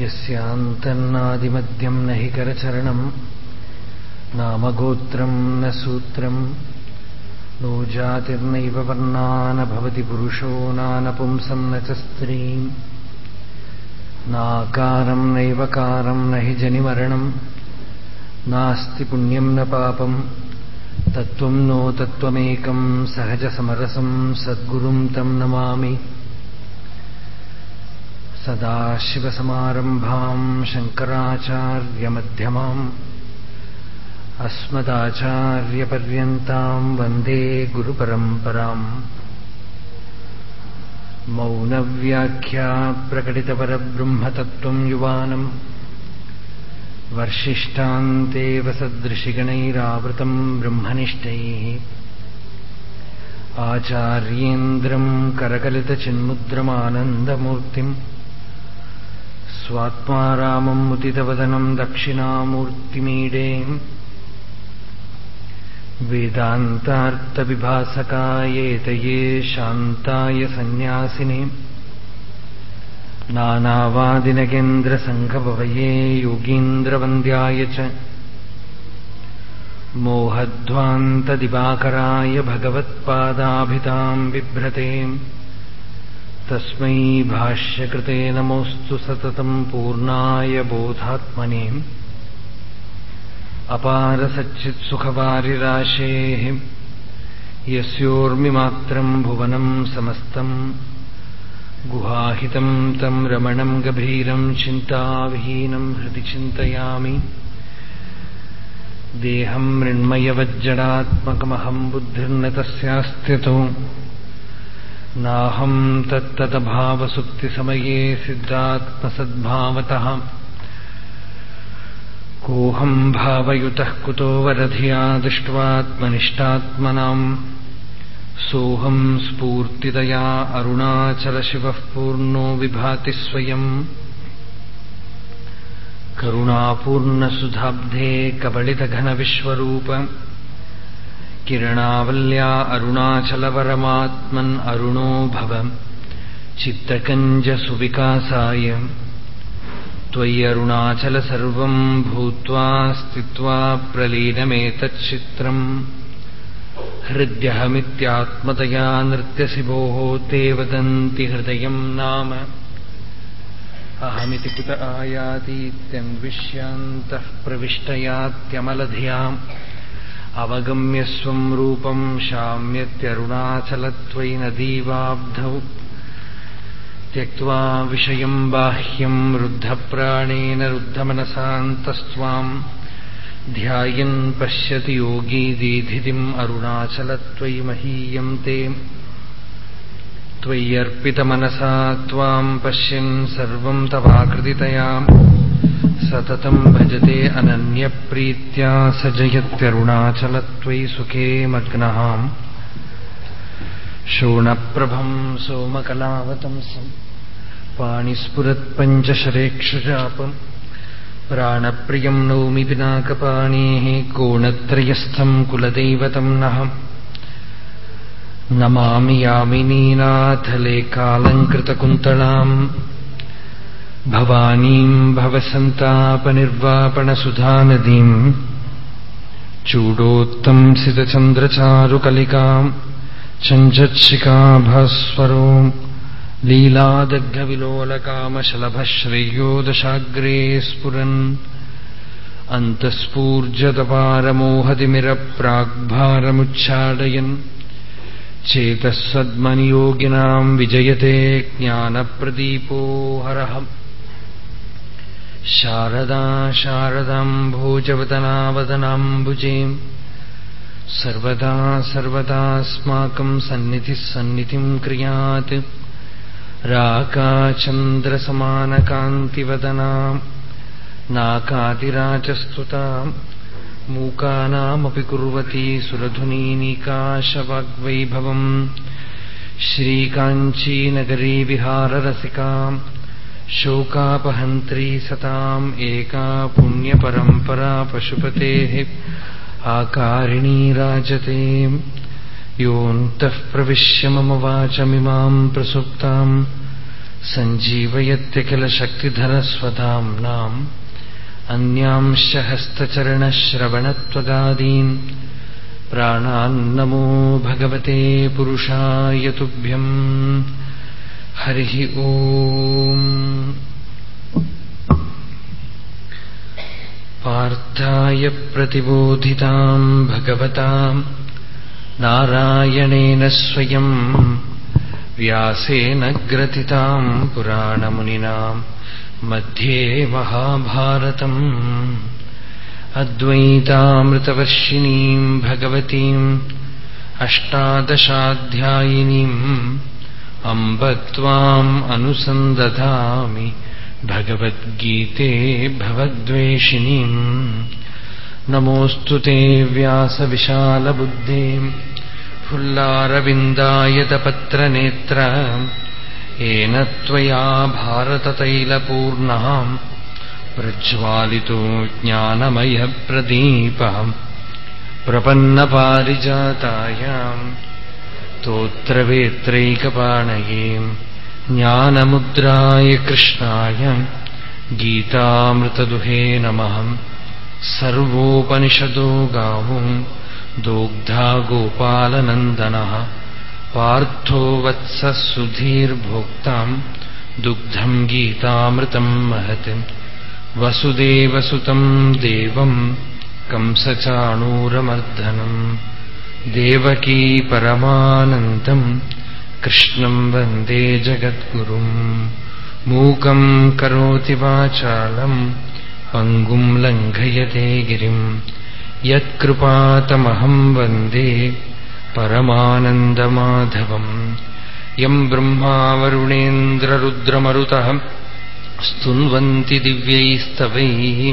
യസ്യാന്തന്നാദിമദ്യം ന ഹി കരചരണം നാമഗോത്രം ന സൂത്രം നോ ജാതിർനൈവ വർണാനഭവതി പുരുഷോ നാനപുംസം ന ച സ്ത്രീം നാകാരം നൈവ കാരം ന ഹി ജനിമരണം നാസ്തി പുണ്യം ന പാപം തത്വം നോ തത്വമേകം സഹജസമരസം സദ്ഗുരും തം നമാമി सदाशिवसमारम्भाम् शङ्कराचार्यमध्यमाम् अस्मदाचार्यपर्यन्ताम् वन्दे गुरुपरम्पराम् मौनव्याख्या प्रकटितपरब्रह्मतत्त्वम् युवानम् वर्षिष्ठान्तेव सदृशिगणैरावृतम् ब्रह्मनिष्ठैः आचार्येन्द्रम् करकलितचिन्मुद्रमानन्दमूर्तिम् स्वात्मा रामम् मुदितवदनम् दक्षिणामूर्तिमीडे वेदान्तार्थविभासकायेतये शान्ताय सन्न्यासिने नानावादिनगेन्द्रसङ्घभवये योगीन्द्रवन्द्याय च मोहध्वान्तदिवाकराय भगवत्पादाभिताम् बिभ्रतेम् तस्मै भाष्यकृते नमोऽस्तु सततम् पूर्णाय बोधात्मने अपारसच्चित्सुखवारिराशेः यस्योर्मिमात्रम् भुवनम् समस्तम् गुहाहितम् तम् रमणम् गभीरम् चिन्ताविहीनम् हृदि चिन्तयामि देहम् मृण्मयवज्जडात्मकमहम् बुद्धिर्न तस्यास्त्यतो नाहम् तत्तदभावसुप्तिसमये सिद्धात्मसद्भावतः। कोऽहम् भावयुतः कुतो वरधिया दृष्ट्वात्मनिष्ठात्मनाम्। सोऽहम् स्फूर्तितया अरुणाचलशिवः पूर्णो विभाति स्वयम्। करुणापूर्णसुधाब्धे कबलितघनविश्वरूप किरणावल्या अरुणाचलपरमात्मन् अरुणो भव चित्तकञ्जसुविकासाय त्वय्यरुणाचल सर्वम् भूत्वा स्थित्वा प्रलीनमेतच्चित्रम् हृद्यहमित्यात्मतया नृत्यसि भोः ते वदन्ति हृदयम् नाम अहमिति कुत आयातीत्यन्विष्यान्तः प्रविष्टयात्यमलधियाम् अवगम्य स्वम् रूपम् शाम्यत्यरुणाचलत्वयि नदीवाब्धौ त्यक्त्वा विषयम् बाह्यम् रुद्धप्राणेन रुद्धमनसान्तस्त्वाम् ध्यायन् पश्यति योगी दीधितिम् अरुणाचलत्वयि महीयम् ते त्वय्यर्पितमनसा त्वाम् पश्यन् सर्वम् तवाकृतितया सततम् भजते अनन्यप्रीत्या स जयत्यरुणाचलत्वयि सुखे मग्नः शोणप्रभम् सोमकलावतंसम् पाणिस्फुरत्पञ्चशरेक्षुजापम् प्राणप्रियम् नौमि पिनाकपाणेः कोणत्रयस्थम् कुलदैवतम् नः नमामि यामिनीनाथलेकालङ्कृतकुन्तलाम् भवानीम् भवसन्तापनिर्वापणसुधानदीम् चूडोत्तंसितचन्द्रचारुकलिकाम् चञ्चच्छिकाभास्वरो लीलादग्धविलोलकामशलभश्रेयो दशाग्रे स्फुरन् अन्तःस्फूर्जतपारमोहतिमिरप्राग्भारमुच्छाडयन् चेतः सद्मनियोगिनाम् विजयते ज्ञानप्रदीपो हरः शारदा शारदाम् भोजवदनावदनाम्बुजेम् सर्वदा सर्वदास्माकम् सन्निधिः सन्निधिम् क्रियात् राकाचन्द्रसमानकान्तिवदना नाकातिराचस्तुताम् मूकानामपि कुर्वती सुरधुनीनिकाशवाग्वैभवम् श्रीकाञ्चीनगरी विहाररसिकाम् शोकापहन्त्री सताम् एका पुण्यपरम्परा पशुपतेः आकारिणी राजते योऽन्तः प्रविश्य मम वाचमिमाम् प्रसुप्ताम् सञ्जीवयत्यखिलशक्तिधरस्वधाम्नाम् अन्यांश्च हस्तचरणश्रवणत्वगादीन् प्राणान्नमो भगवते पुरुषाय तुभ्यम् हरिः ॐ पार्थाय प्रतिबोधिताम् भगवताम् नारायणेन स्वयम् व्यासेन ग्रथिताम् पुराणमुनिनाम् मध्ये महाभारतम् अद्वैतामृतवर्षिणीम् भगवतीम् अष्टादशाध्यायिनीम् अम्ब त्वाम् अनुसन्दधामि भगवद्गीते भवद्वेषिणीम् नमोऽस्तु ते व्यासविशालबुद्धे फुल्लारविन्दायतपत्रनेत्र येन त्वया भारततैलपूर्णः प्रज्वालितो ज्ञानमयप्रदीपम् प्रपन्नपारिजातायाम् स्तोत्रवेत्रैकपाणये ज्ञानमुद्राय कृष्णाय गीतामृतदुहे नमः सर्वोपनिषदो गावो दोग्धा गोपालनन्दनः पार्थो वत्सः सुधीर्भोक्ताम् दुग्धम् गीतामृतम् महत् वसुदेवसुतम् देवम् कंसचाणूरमर्दनम् ദേവകീ പരമാനന്ദം കൃഷ്ണം വന്ദേ ജഗദ്ഗുരും. മൂകം കരോതി വാചാളം പങ്കും ലംഘയത്തെ ഗിരിം. യത്കൃപാതമഹം വന്ദേ പരമാനന്ദമാധവം. യം ബ്രഹ്മാവരുണേന്ദ്രരുദ്രമരുത സ്തുവന്തി ദിവ്യൈസ്തവൈ.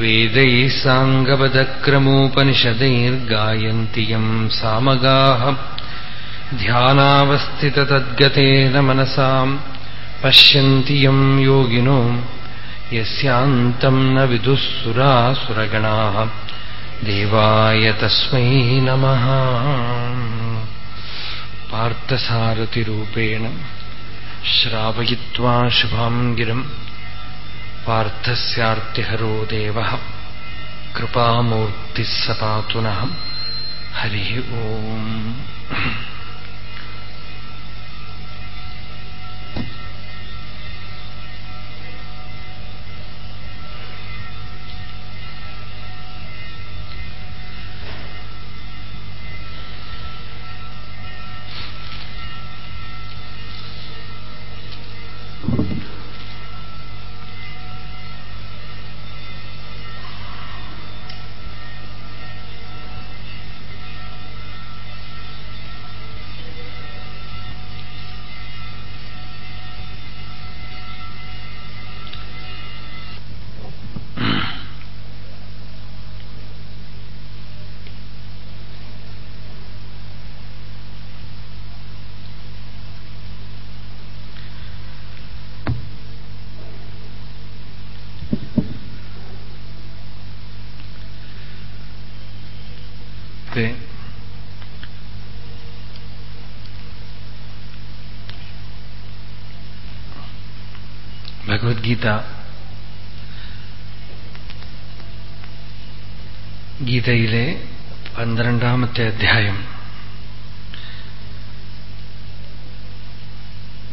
वेदैः साङ्गपदक्रमोपनिषदैर्गायन्ति यम् सामगाः ध्यानावस्थिततद्गतेन मनसाम् पश्यन्ति यम् योगिनो यस्यान्तम् न विदुः सुरासुरगणाः देवाय तस्मै नमः पार्थसारथिरूपेण श्रावयित्वा शुभाम् गिरम् पार्थस्यार्तिहरो देवः कृपामूर्तिः स नः। हरिः ओम् ഭഗവത്ഗീത. ഗീതയിലെ പന്ത്രണ്ടാമത്തെ അധ്യായം.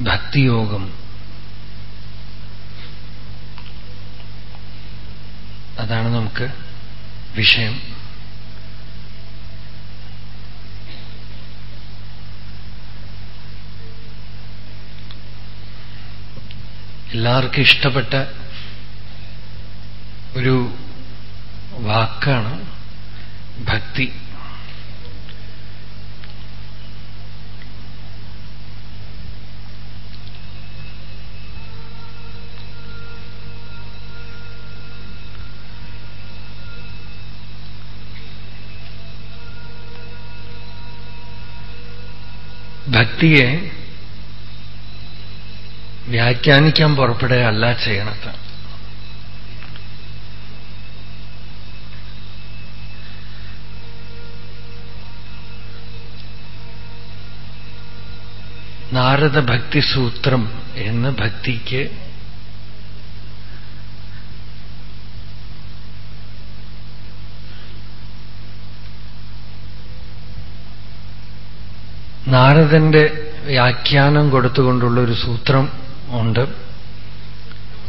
ഭക്തിയോഗം. അതാണ് നമുക്ക് വിഷയം. എല്ലാവർക്കും ഇഷ്ടപ്പെട്ട ഒരു വാക്കാണ് ഭക്തി ഭക്തിയെ വ്യാഖ്യാനിക്കാൻ പുറപ്പെടുകയല്ല ചെയ്യണത്. നാരദ ഭക്തി സൂത്രം എന്ന് ഭക്തിക്ക് നാരദന്റെ വ്യാഖ്യാനം കൊടുത്തുകൊണ്ടുള്ള ഒരു സൂത്രം ഉണ്ട്.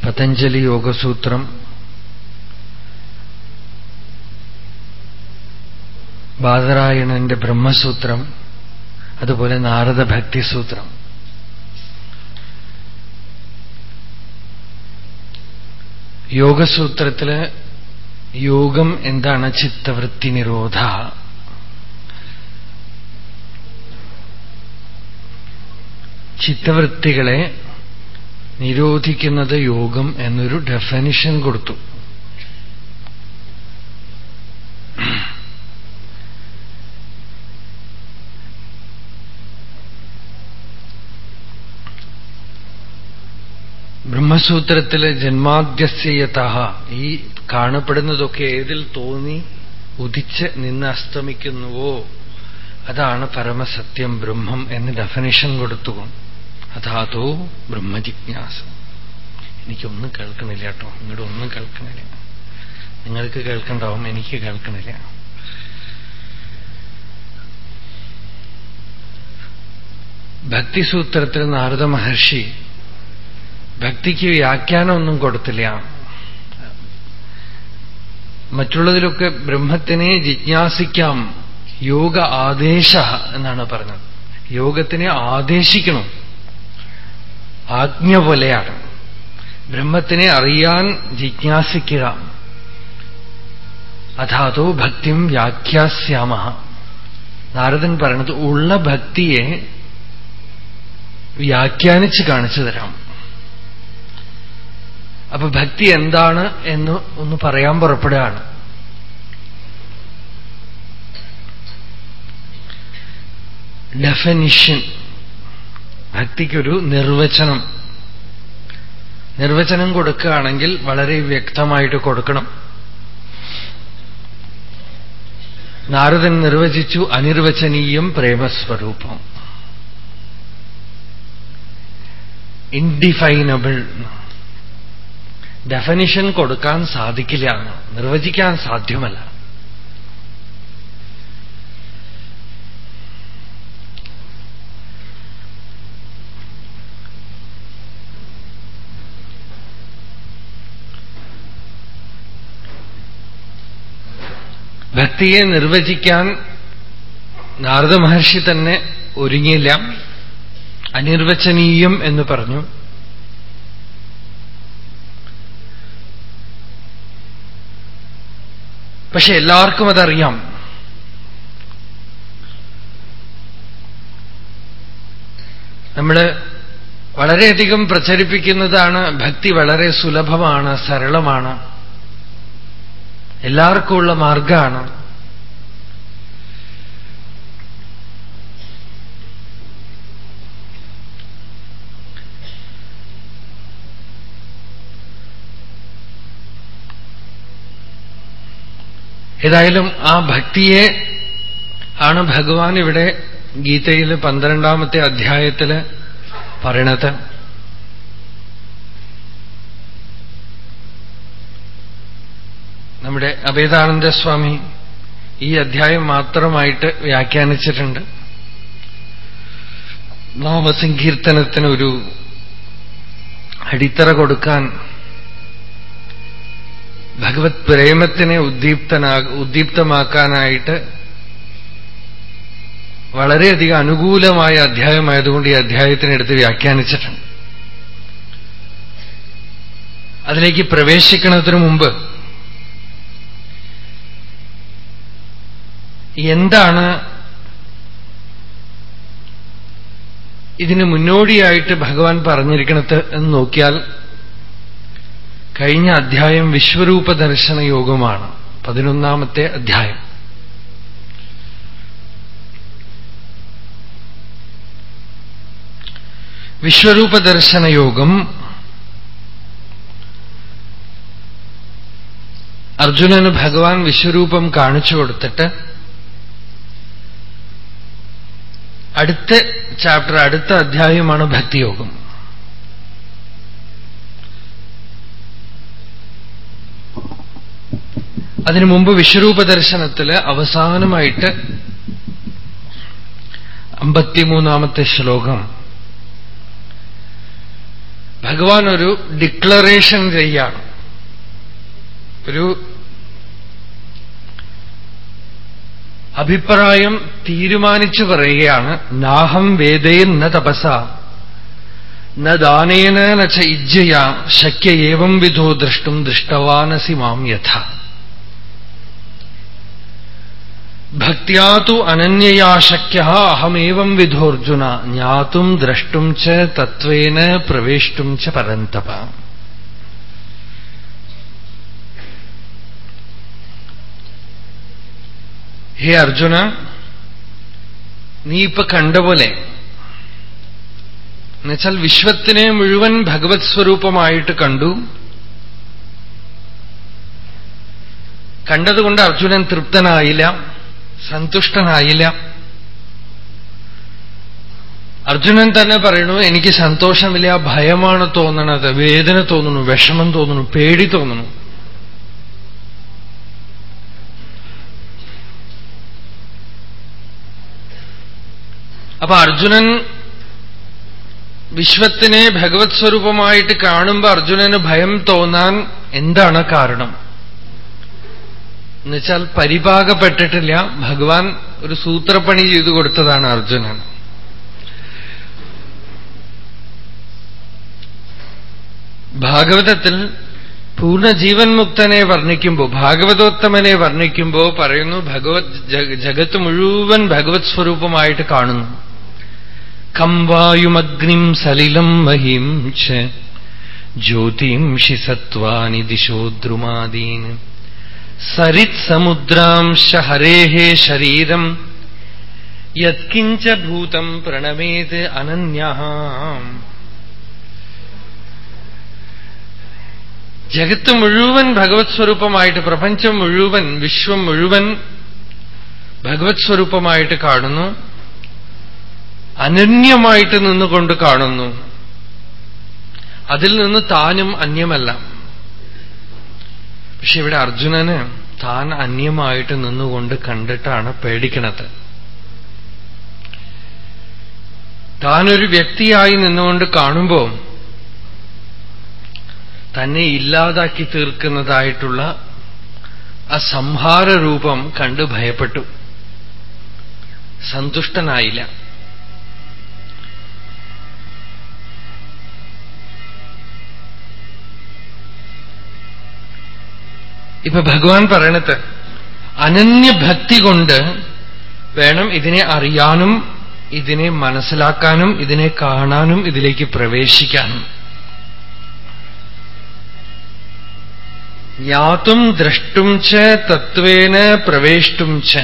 പതഞ്ജലി യോഗസൂത്രം. ബാദരായണന്റെ ബ്രഹ്മസൂത്രം. അതുപോലെ നാരദ ഭക്തിസൂത്രം യോഗസൂത്രത്തിൽ യോഗം എന്താണ് ചിത്തവൃത്തി നിരോധ? ചിത്തവൃത്തികളെ നിരോധിക്കുന്നത് യോഗം എന്നൊരു ഡെഫനിഷൻ കൊടുത്തു. ബ്രഹ്മസൂത്രത്തിലെ ജന്മാദ്യസ്യത ഈ കാണപ്പെടുന്നതൊക്കെ ഏതിൽ തോന്നി ഉദിച്ച് നിന്ന് അസ്തമിക്കുന്നുവോ? അതാണ് പരമസത്യം ബ്രഹ്മം എന്ന് ഡെഫനിഷൻ കൊടുത്തു. അതാതോ ബ്രഹ്മജിജ്ഞാസ. എനിക്കൊന്നും കേൾക്കണില്ല കേട്ടോ. ഇങ്ങോട്ട് ഒന്നും കേൾക്കണില്ല. നിങ്ങൾക്ക് കേൾക്കണ്ടാവും എനിക്ക് കേൾക്കണില്ല. ഭക്തിസൂത്രത്തിൽ നാരദ മഹർഷി ഭക്തിക്ക് വ്യാഖ്യാനമൊന്നും കൊടുത്തില്ല. മറ്റുള്ളതിലൊക്കെ ബ്രഹ്മത്തിനെ ജിജ്ഞാസിക്കാം യോഗ ആദേശ എന്നാണ് പറഞ്ഞത്. യോഗത്തിനെ ആദേശിക്കണം. ആജ്ഞ പോലെയാണ്. ബ്രഹ്മത്തിനെ അറിയാൻ ജിജ്ഞാസിക്കുക. അതാതോ ഭക്തിം വ്യാഖ്യാസ്യാമ. നാരദൻ പറയണത് ഉള്ള ഭക്തിയെ വ്യാഖ്യാനിച്ച് കാണിച്ചു തരാം. അപ്പൊ ഭക്തി എന്താണ് എന്ന് ഒന്ന് പറയാൻ പുറപ്പെടുകയാണ്. ഡെഫനിഷൻ ഭക്തിക്കൊരു നിർവചനം. നിർവചനം കൊടുക്കുകയാണെങ്കിൽ വളരെ വ്യക്തമായിട്ട് കൊടുക്കണം. നാരദൻ നിർവചിച്ചു അനിർവചനീയം പ്രേമസ്വരൂപം. ഇൻഡിഫൈനബിൾ ഡെഫനിഷൻ കൊടുക്കാൻ സാധിക്കില്ല. നിർവചിക്കാൻ സാധ്യമല്ല. ഭക്തിയെ നിർവചിക്കാൻ നാരദ മഹർഷി തന്നെ ഒരുങ്ങിയില്ല. അനിർവചനീയം എന്ന് പറഞ്ഞു. പക്ഷെ എല്ലാവർക്കും അതറിയാം. നമ്മൾ വളരെയധികം പ്രചരിപ്പിക്കുന്നതാണ് ഭക്തി വളരെ സുലഭമാണ് സരളമാണ്. എല്ലാവർക്കുമുള്ള മാർഗമാണ് ഏതായാലും ആ ഭക്തിയെ ആണ് ഭഗവാൻ ഇവിടെ ഗീതയിൽ പന്ത്രണ്ടാമത്തെ അധ്യായത്തിൽ പറയണത്. അഭേദാനന്ദ സ്വാമി ഈ അധ്യായം മാത്രമായിട്ട് വ്യാഖ്യാനിച്ചിട്ടുണ്ട്. നാമസങ്കീർത്തനത്തിനൊരു അടിത്തറ കൊടുക്കാൻ ഭഗവത് പ്രേമത്തിനെ ഉദ്ദീപ്തനാ ഉദ്ദീപ്തമാക്കാനായിട്ട് വളരെയധികം അനുകൂലമായ അധ്യായമായതുകൊണ്ട് ഈ അധ്യായത്തിനെടുത്ത് വ്യാഖ്യാനിച്ചിട്ടുണ്ട്. അതിലേക്ക് പ്രവേശിക്കുന്നതിന് മുമ്പ് എന്താണ് ഇതിന് മുന്നോടിയായിട്ട് ഭഗവാൻ പറഞ്ഞിരിക്കണത് എന്ന് നോക്കിയാൽ കഴിഞ്ഞ അധ്യായം വിശ്വരൂപ ദർശന യോഗമാണ് പതിനൊന്നാമത്തെ അധ്യായം. വിശ്വരൂപ ദർശന യോഗം അർജുനന് ഭഗവാൻ വിശ്വരൂപം കാണിച്ചു കൊടുത്തിട്ട് അടുത്ത ചാപ്റ്റർ അടുത്ത അധ്യായമാണ് ഭക്തിയോഗം. അതിനു മുമ്പ് വിശ്വരൂപ ദർശനത്തിൽ അവസാനമായിട്ട് അമ്പത്തിമൂന്നാമത്തെ ശ്ലോകം. ഭഗവാൻ ഒരു ഡിക്ലറേഷൻ ചെയ്യാണ്. ഒരു അഭിപ്രായം തീരുമാനിച്ചു പറയുകയാണ്. നാഹം വേദേൻ ന തപസ. ന ദാനേന ന ച ഇജ്ജയ. ശക്യ ഏവം വിധോ ദ്രഷ്ടും ദൃഷ്ടവാനസി മാം യഥ. ഭക്തിയാ തു അനന്യയാ ശക്യ. അഹമേവം വിധോർജുന. ജ്ഞാതും ദ്രഷ്ടും ച തത്വേന പ്രവേഷ്ടും ച പരന്തപ. ഹേ അർജുന നീ ഇപ്പൊ കണ്ട പോലെ എന്നുവെച്ചാൽ വിശ്വത്തിനെ മുഴുവൻ ഭഗവത് സ്വരൂപമായിട്ട് കണ്ടു. കണ്ടതുകൊണ്ട് അർജുനൻ തൃപ്തനായില്ല സന്തുഷ്ടനായില്ല. അർജുനൻ തന്നെ പറയുന്നു എനിക്ക് സന്തോഷമില്ല ഭയമാണ് തോന്നണത് വേദന തോന്നുന്നു വിഷമം തോന്നുന്നു പേടി തോന്നുന്നു. അപ്പൊ അർജുനൻ വിശ്വത്തിനെ ഭഗവത് സ്വരൂപമായിട്ട് കാണുമ്പോൾ അർജുനന് ഭയം തോന്നാൻ എന്താണ് കാരണം? എന്നുവെച്ചാൽ പരിപാകപ്പെട്ടിട്ടില്ല. ഭഗവാൻ ഒരു സൂത്രപ്പണി ചെയ്തു കൊടുത്തതാണ് അർജുനൻ. ഭാഗവതത്തിൽ പൂർണ ജീവൻ മുക്തനെ വർണിക്കുമ്പോൾ ഭാഗവതോത്തമനെ വർണിക്കുമ്പോൾ പറയുന്നു ഭഗവത് ജഗത്ത് മുഴുവൻ ഭഗവത് സ്വരൂപമായിട്ട് കാണുന്നു. കം വായുമഗ്നിം സലിലം മഹിം ച. ജ്യോതിംഷി സത്വാനി ദിശോദ്രുമാദീൻ സരിത് സമുദ്രാംശ ഹരേ ശരീരം. യത്കിഞ്ച ഭൂതം പ്രണമേത് അനന്യ ജഗത്ത് മുഴുവൻ ഭഗവത് സ്വരൂപമായിട്ട് പ്രപഞ്ചം മുഴുവൻ വിശ്വം മുഴുവൻ ഭഗവത് സ്വരൂപമായിട്ട് കാണുന്നു. അനന്യമായിട്ട് നിന്നുകൊണ്ട് കാണുന്നു. അതിൽ നിന്ന് താനും അന്യമല്ല. പക്ഷെ ഇവിടെ അർജുനന് താൻ അന്യമായിട്ട് നിന്നുകൊണ്ട് കണ്ടിട്ടാണ് പേടിക്കണത്. താനൊരു വ്യക്തിയായി നിന്നുകൊണ്ട് കാണുമ്പോൾ തന്നെ ഇല്ലാതാക്കി തീർക്കുന്നതായിട്ടുള്ള ആ സംഹാരരൂപം കണ്ട് ഭയപ്പെട്ടു. സന്തുഷ്ടനായില്ല. ഇപ്പൊ ഭഗവാൻ പറയണത് അനന്യഭക്തി കൊണ്ട് വേണം ഇതിനെ അറിയാനും ഇതിനെ മനസ്സിലാക്കാനും ഇതിനെ കാണാനും ഇതിലേക്ക് പ്രവേശിക്കാനും. ജ്ഞാതും ദ്രഷ്ടും ച തത്വേന പ്രവേഷ്ടും ച.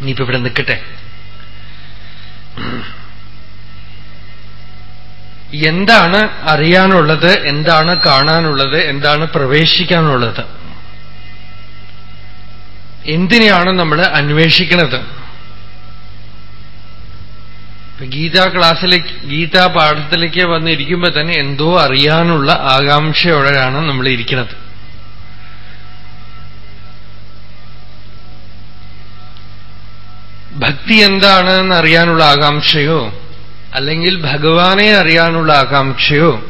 ഇനിയിപ്പോ ഇവിടെ നിൽക്കട്ടെ. എന്താണ് അറിയാനുള്ളത് എന്താണ് കാണാനുള്ളത് എന്താണ് പ്രവേശിക്കാനുള്ളത്? എന്തിനെയാണ് നമ്മൾ അന്വേഷിക്കുന്നത് ഗീതാ ക്ലാസ്സിലേക്ക് ഗീതാ പാഠത്തിലേക്ക് വന്നിരിക്കുമ്പോൾ തന്നെ എന്തോ അറിയാനുള്ള ആകാംക്ഷയോടെയാണ് നമ്മൾ ഇരിക്കുന്നത്. ഭക്തി എന്താണ് എന്നറിയാനുള്ള ആകാംക്ഷയോ അല്ലെങ്കിൽ ഭഗവാനെ അറിയാനുള്ള ആകാംക്ഷയോ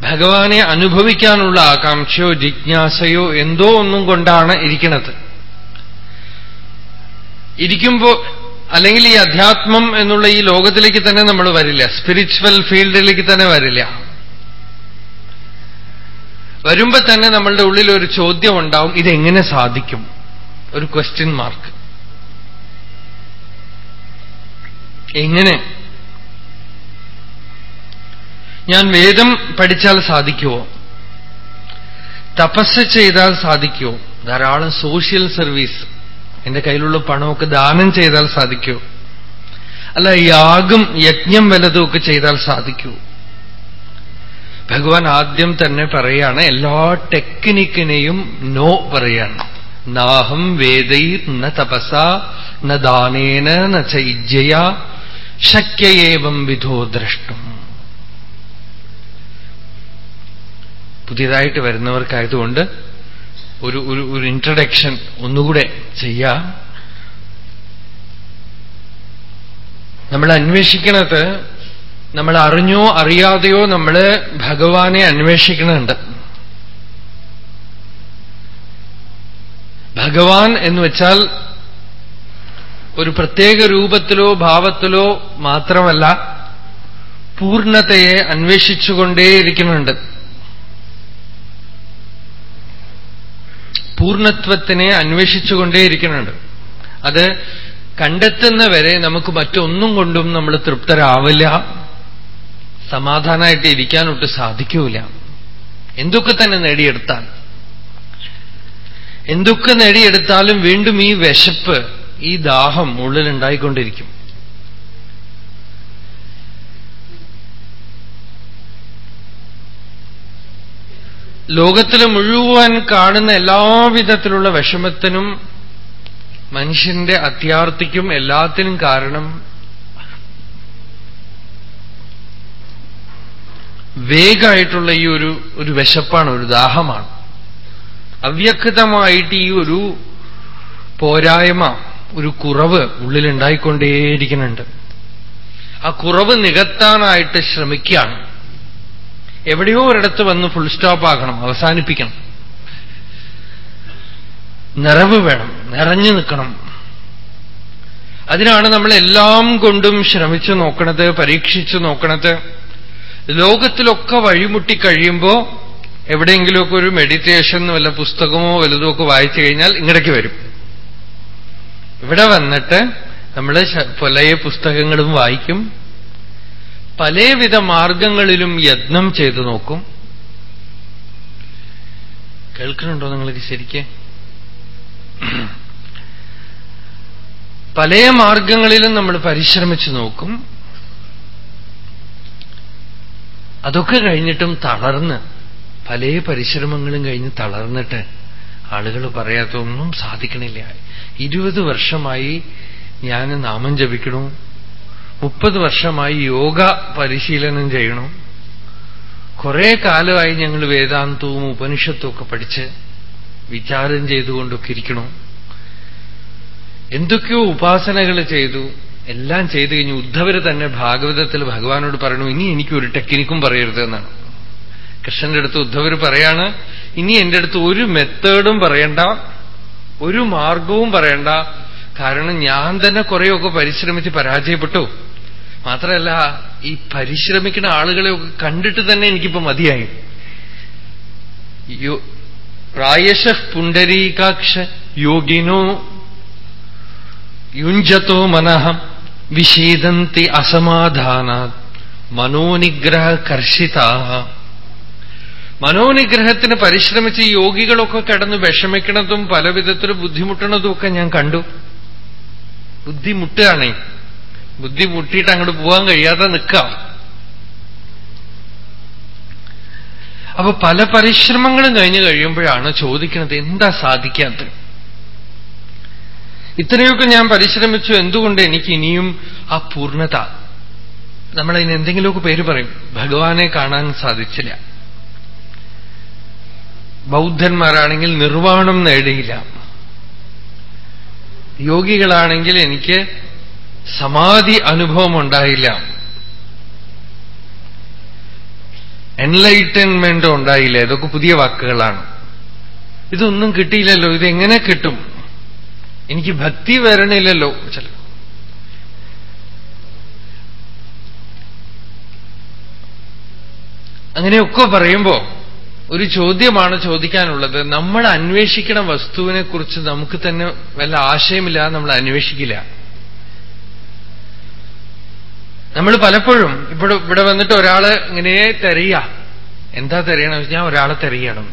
ഭഗവാനെ അനുഭവിക്കാനുള്ള ആകാംക്ഷയോ ജിജ്ഞാസയോ എന്തോ ഒന്നും കൊണ്ടാണ് ഇരിക്കുന്നത്. ഇരിക്കുമ്പോ അല്ലെങ്കിൽ ഈ അധ്യാത്മം എന്നുള്ള ഈ ലോകത്തിലേക്ക് തന്നെ നമ്മൾ വരില്ല. സ്പിരിച്വൽ ഫീൽഡിലേക്ക് തന്നെ വരില്ല. വരുമ്പോ തന്നെ നമ്മളുടെ ഉള്ളിൽ ഒരു ചോദ്യം ഉണ്ടാവും. ഇതെങ്ങനെ സാധിക്കും? ഒരു ക്വസ്റ്റ്യൻ മാർക്ക് എങ്ങനെ? ഞാൻ വേദം പഠിച്ചാൽ സാധിക്കുമോ തപസ് ചെയ്താൽ സാധിക്കുമോ ധാരാളം സോഷ്യൽ സർവീസ്. എന്റെ കയ്യിലുള്ള പണമൊക്കെ ദാനം ചെയ്താൽ സാധിക്കുമോ അല്ല യാഗം യജ്ഞം വലതുമൊക്കെ ചെയ്താൽ സാധിക്കൂ ഭഗവാൻ ആദ്യം തന്നെ പറയാണ് എല്ലാ ടെക്നിക്കിനെയും നോ പറയാണ്. നാഹം വേദൈ ന തപസ ന ദാനേന ന ചൈജ്യയ ശക്യേവം വിധോ ദ്രഷ്ടും. പുതിയതായിട്ട് വരുന്നവർക്കായതുകൊണ്ട് ഒരു ഒരു ഒരു ഇൻട്രഡക്ഷൻ ഒന്നുകൂടെ ചെയ്യാം. നമ്മൾ അന്വേഷിക്കണത് നമ്മൾ അറിഞ്ഞോ അറിയാതെയോ നമ്മൾ ഭഗവാനെ അന്വേഷിക്കണുണ്ട്. ഭഗവാൻ എന്ന് വെച്ചാൽ ഒരു പ്രത്യേക രൂപത്തിലോ ഭാവത്തിലോ മാത്രമല്ല പൂർണതയെ അന്വേഷിച്ചുകൊണ്ടേയിരിക്കുന്നുണ്ട്. പൂർണത്വത്തിനെ അന്വേഷിച്ചുകൊണ്ടേയിരിക്കുന്നുണ്ട്. അത് കണ്ടെത്തുന്നവരെ നമുക്ക് മറ്റൊന്നും കൊണ്ടും നമ്മൾ തൃപ്തരാവില്ല. സമാധാനമായിട്ട് ഇരിക്കാനൊട്ട് സാധിക്കൂല. എന്തൊക്കെ തന്നെ നേടിയെടുത്താൽ. എന്തൊക്കെ നേടിയെടുത്താലും വീണ്ടും ഈ വിശപ്പ് ഈ ദാഹം ഉള്ളിലുണ്ടായിക്കൊണ്ടിരിക്കും. ലോകത്തിൽ മുഴുവൻ കാണുന്ന എല്ലാവിധത്തിലുള്ള വിഷമത്തിനും മനുഷ്യന്റെ അത്യാർത്തിക്കും എല്ലാത്തിനും കാരണം വേഗമായിട്ടുള്ള ഈ ഒരു ഒരു വിശപ്പാണ് ഒരു ദാഹമാണ്. അവ്യക്തമായിട്ട് ഈ ഒരു പോരായ്മ ഒരു കുറവ് ഉള്ളിലുണ്ടായിക്കൊണ്ടേയിരിക്കുന്നുണ്ട്. ആ കുറവ് നികത്താനായിട്ട് ശ്രമിക്കുകയാണ്. എവിടെയോ ഒരിടത്ത് വന്ന് ഫുൾ സ്റ്റോപ്പ് ആക്കണം അവസാനിപ്പിക്കണം. നിറവ് വേണം നിറഞ്ഞു നിൽക്കണം. അതിനാണ് നമ്മൾ എല്ലാം കൊണ്ടും ശ്രമിച്ചു നോക്കണത് പരീക്ഷിച്ചു നോക്കണത്. ലോകത്തിലൊക്കെ വഴിമുട്ടി കഴിയുമ്പോൾ എവിടെയെങ്കിലുമൊക്കെ ഒരു മെഡിറ്റേഷൻ വല്ല പുസ്തകമോ വലുതോ ഒക്കെ വായിച്ചു കഴിഞ്ഞാൽ ഇങ്ങടേക്ക് വരും. ഇവിടെ വന്നിട്ട് നമ്മൾ പൊലയെ പുസ്തകങ്ങളും വായിക്കും. പലവിധ മാർഗങ്ങളിലും യത്നം ചെയ്തു നോക്കും. കേൾക്കുന്നുണ്ടോ നിങ്ങൾക്ക് ശരിക്ക്? പല മാർഗങ്ങളിലും നമ്മൾ പരിശ്രമിച്ചു നോക്കും. അതൊക്കെ കഴിഞ്ഞിട്ടും തളർന്ന് പല പരിശ്രമങ്ങളും കഴിഞ്ഞ് തളർന്നിട്ട് ആളുകൾ പറയാത്തൊന്നും സാധിക്കണില്ല. ഇരുപത് വർഷമായി ഞാൻ നാമം ജപിക്കണു. മുപ്പത് വർഷമായി യോഗ പരിശീലനം ചെയ്യണം. കുറെ കാലമായി ഞങ്ങൾ വേദാന്തവും ഉപനിഷത്തും ഒക്കെ പഠിച്ച് വിചാരം ചെയ്തുകൊണ്ടൊക്കെ ഇരിക്കണം. എന്തൊക്കെയോ ഉപാസനകൾ ചെയ്തു. എല്ലാം ചെയ്തു കഴിഞ്ഞു ഉദ്ധവര് തന്നെ ഭാഗവതത്തിൽ ഭഗവാനോട് പറയണു ഇനി എനിക്ക് ഒരു ടെക്നിക്കും പറയരുത് എന്നാണ്. കൃഷ്ണന്റെ അടുത്ത് ഉദ്ധവർ പറയാണ് ഇനി എന്റെ അടുത്ത് ഒരു മെത്തേഡും പറയണ്ട ഒരു മാർഗവും പറയണ്ട. കാരണം ഞാൻ തന്നെ കുറെയൊക്കെ പരിശ്രമിച്ച് പരാജയപ്പെട്ടു. മാത്രമല്ല ഈ പരിശ്രമിക്കുന്ന ആളുകളെയൊക്കെ കണ്ടിട്ട് തന്നെ എനിക്കിപ്പോ മതിയായി. പ്രായശ പുണ്ടരീകാക്ഷ യോഗിനോ യുഞ്ചത്തോ മനഃ വിഷീദന്തി അസമാധാനാത് മനോനിഗ്രഹ കർഷിതാ മനോനിഗ്രഹത്തിന് പരിശ്രമിച്ച് യോഗികളൊക്കെ കിടന്ന് വിഷമിക്കണതും പല വിധത്തിൽ ബുദ്ധിമുട്ടണതും ഒക്കെ ഞാൻ കണ്ടു. ബുദ്ധിമുട്ടുകയാണേ ബുദ്ധി മുട്ടിയിട്ട് അങ്ങോട്ട് പോകാൻ കഴിയാതെ നിൽക്കാം അപ്പൊ പല പരിശ്രമങ്ങളും കഴിഞ്ഞു കഴിയുമ്പോഴാണ് ചോദിക്കുന്നത് എന്താ സാധിക്കാത്തത്? ഇത്രയൊക്കെ ഞാൻ പരിശ്രമിച്ചു എന്തുകൊണ്ട് എനിക്ക് ഇനിയും ആ പൂർണത? നമ്മളതിന് എന്തെങ്കിലുമൊക്കെ പേര് പറയും. ഭഗവാനെ കാണാൻ സാധിച്ചില്ല. ബൗദ്ധന്മാരാണെങ്കിൽ നിർവാണം നേടിയില്ല യോഗികളാണെങ്കിൽ എനിക്ക് സമാധി അനുഭവം ഉണ്ടായില്ല. എൻലൈറ്റൻമെന്റ് ഉണ്ടായില്ല. ഇതൊക്കെ പുതിയ വാക്കുകളാണ്. ഇതൊന്നും കിട്ടിയില്ലല്ലോ. ഇതെങ്ങനെ കിട്ടും? എനിക്ക് ഭക്തി വരണില്ലല്ലോ. ചില അങ്ങനെയൊക്കെ പറയുമ്പോ ഒരു ചോദ്യമാണ് ചോദിക്കാനുള്ളത്. നമ്മൾ അന്വേഷിക്കണ വസ്തുവിനെക്കുറിച്ച് നമുക്ക് തന്നെ വല്ല ആശയമില്ലാതെ നമ്മൾ അന്വേഷിക്കില്ല. നമ്മൾ പലപ്പോഴും ഇവിടെ ഇവിടെ വന്നിട്ട് ഒരാൾ ഇങ്ങനെ തെരയുക എന്താ തെരയണം ഞാൻ ഒരാളെ തെരയണം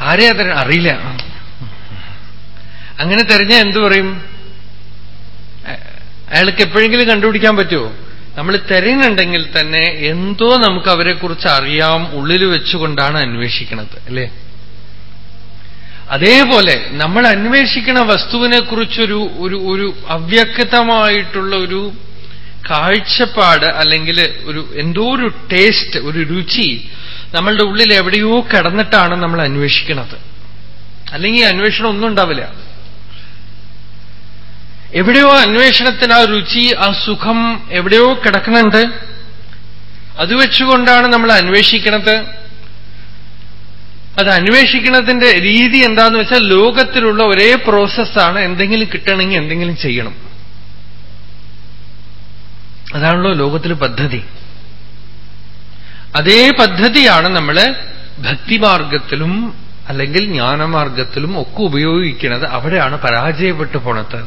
ആരെയാ തെര അറിയില്ല. അങ്ങനെ തെരഞ്ഞ എന്തു പറയും? അയാൾക്ക് എപ്പോഴെങ്കിലും കണ്ടുപിടിക്കാൻ പറ്റുമോ നമ്മൾ തിരയുന്നുണ്ടെങ്കിൽ തന്നെ എന്തോ നമുക്ക് അവരെക്കുറിച്ച് അറിയാം ഉള്ളിൽ വെച്ചുകൊണ്ടാണ് അന്വേഷിക്കുന്നത് അല്ലേ? അതേപോലെ നമ്മൾ അന്വേഷിക്കുന്ന വസ്തുവിനെ കുറിച്ചൊരു ഒരു ഒരു അവ്യക്തമായിട്ടുള്ള ഒരു കാഴ്ചപ്പാട് അല്ലെങ്കിൽ ഒരു എന്തോ ഒരു ടേസ്റ്റ് ഒരു രുചി നമ്മളുടെ ഉള്ളിൽ എവിടെയോ കിടന്നിട്ടാണ് നമ്മൾ അന്വേഷിക്കുന്നത് അല്ലെങ്കിൽ അന്വേഷണം ഒന്നും ഉണ്ടാവില്ല. എവിടെയോ അന്വേഷണത്തിന് ആ രുചി ആ സുഖം എവിടെയോ കിടക്കുന്നുണ്ട്. അത് വെച്ചുകൊണ്ടാണ് നമ്മൾ അന്വേഷിക്കുന്നത് അത് അന്വേഷിക്കുന്നതിന്റെ രീതി എന്താന്ന് വെച്ചാൽ ലോകത്തിലുള്ള ഒരേ പ്രോസസ്സാണ് എന്തെങ്കിലും കിട്ടണമെങ്കിൽ എന്തെങ്കിലും ചെയ്യണം. അതാണല്ലോ ലോകത്തിൽ പദ്ധതി. അതേ പദ്ധതിയാണ് നമ്മൾ ഭക്തിമാർഗത്തിലും അല്ലെങ്കിൽ ജ്ഞാനമാർഗത്തിലും ഒക്കെ ഉപയോഗിക്കുന്നത്. അവിടെയാണ് പരാജയപ്പെട്ടു പോണത്.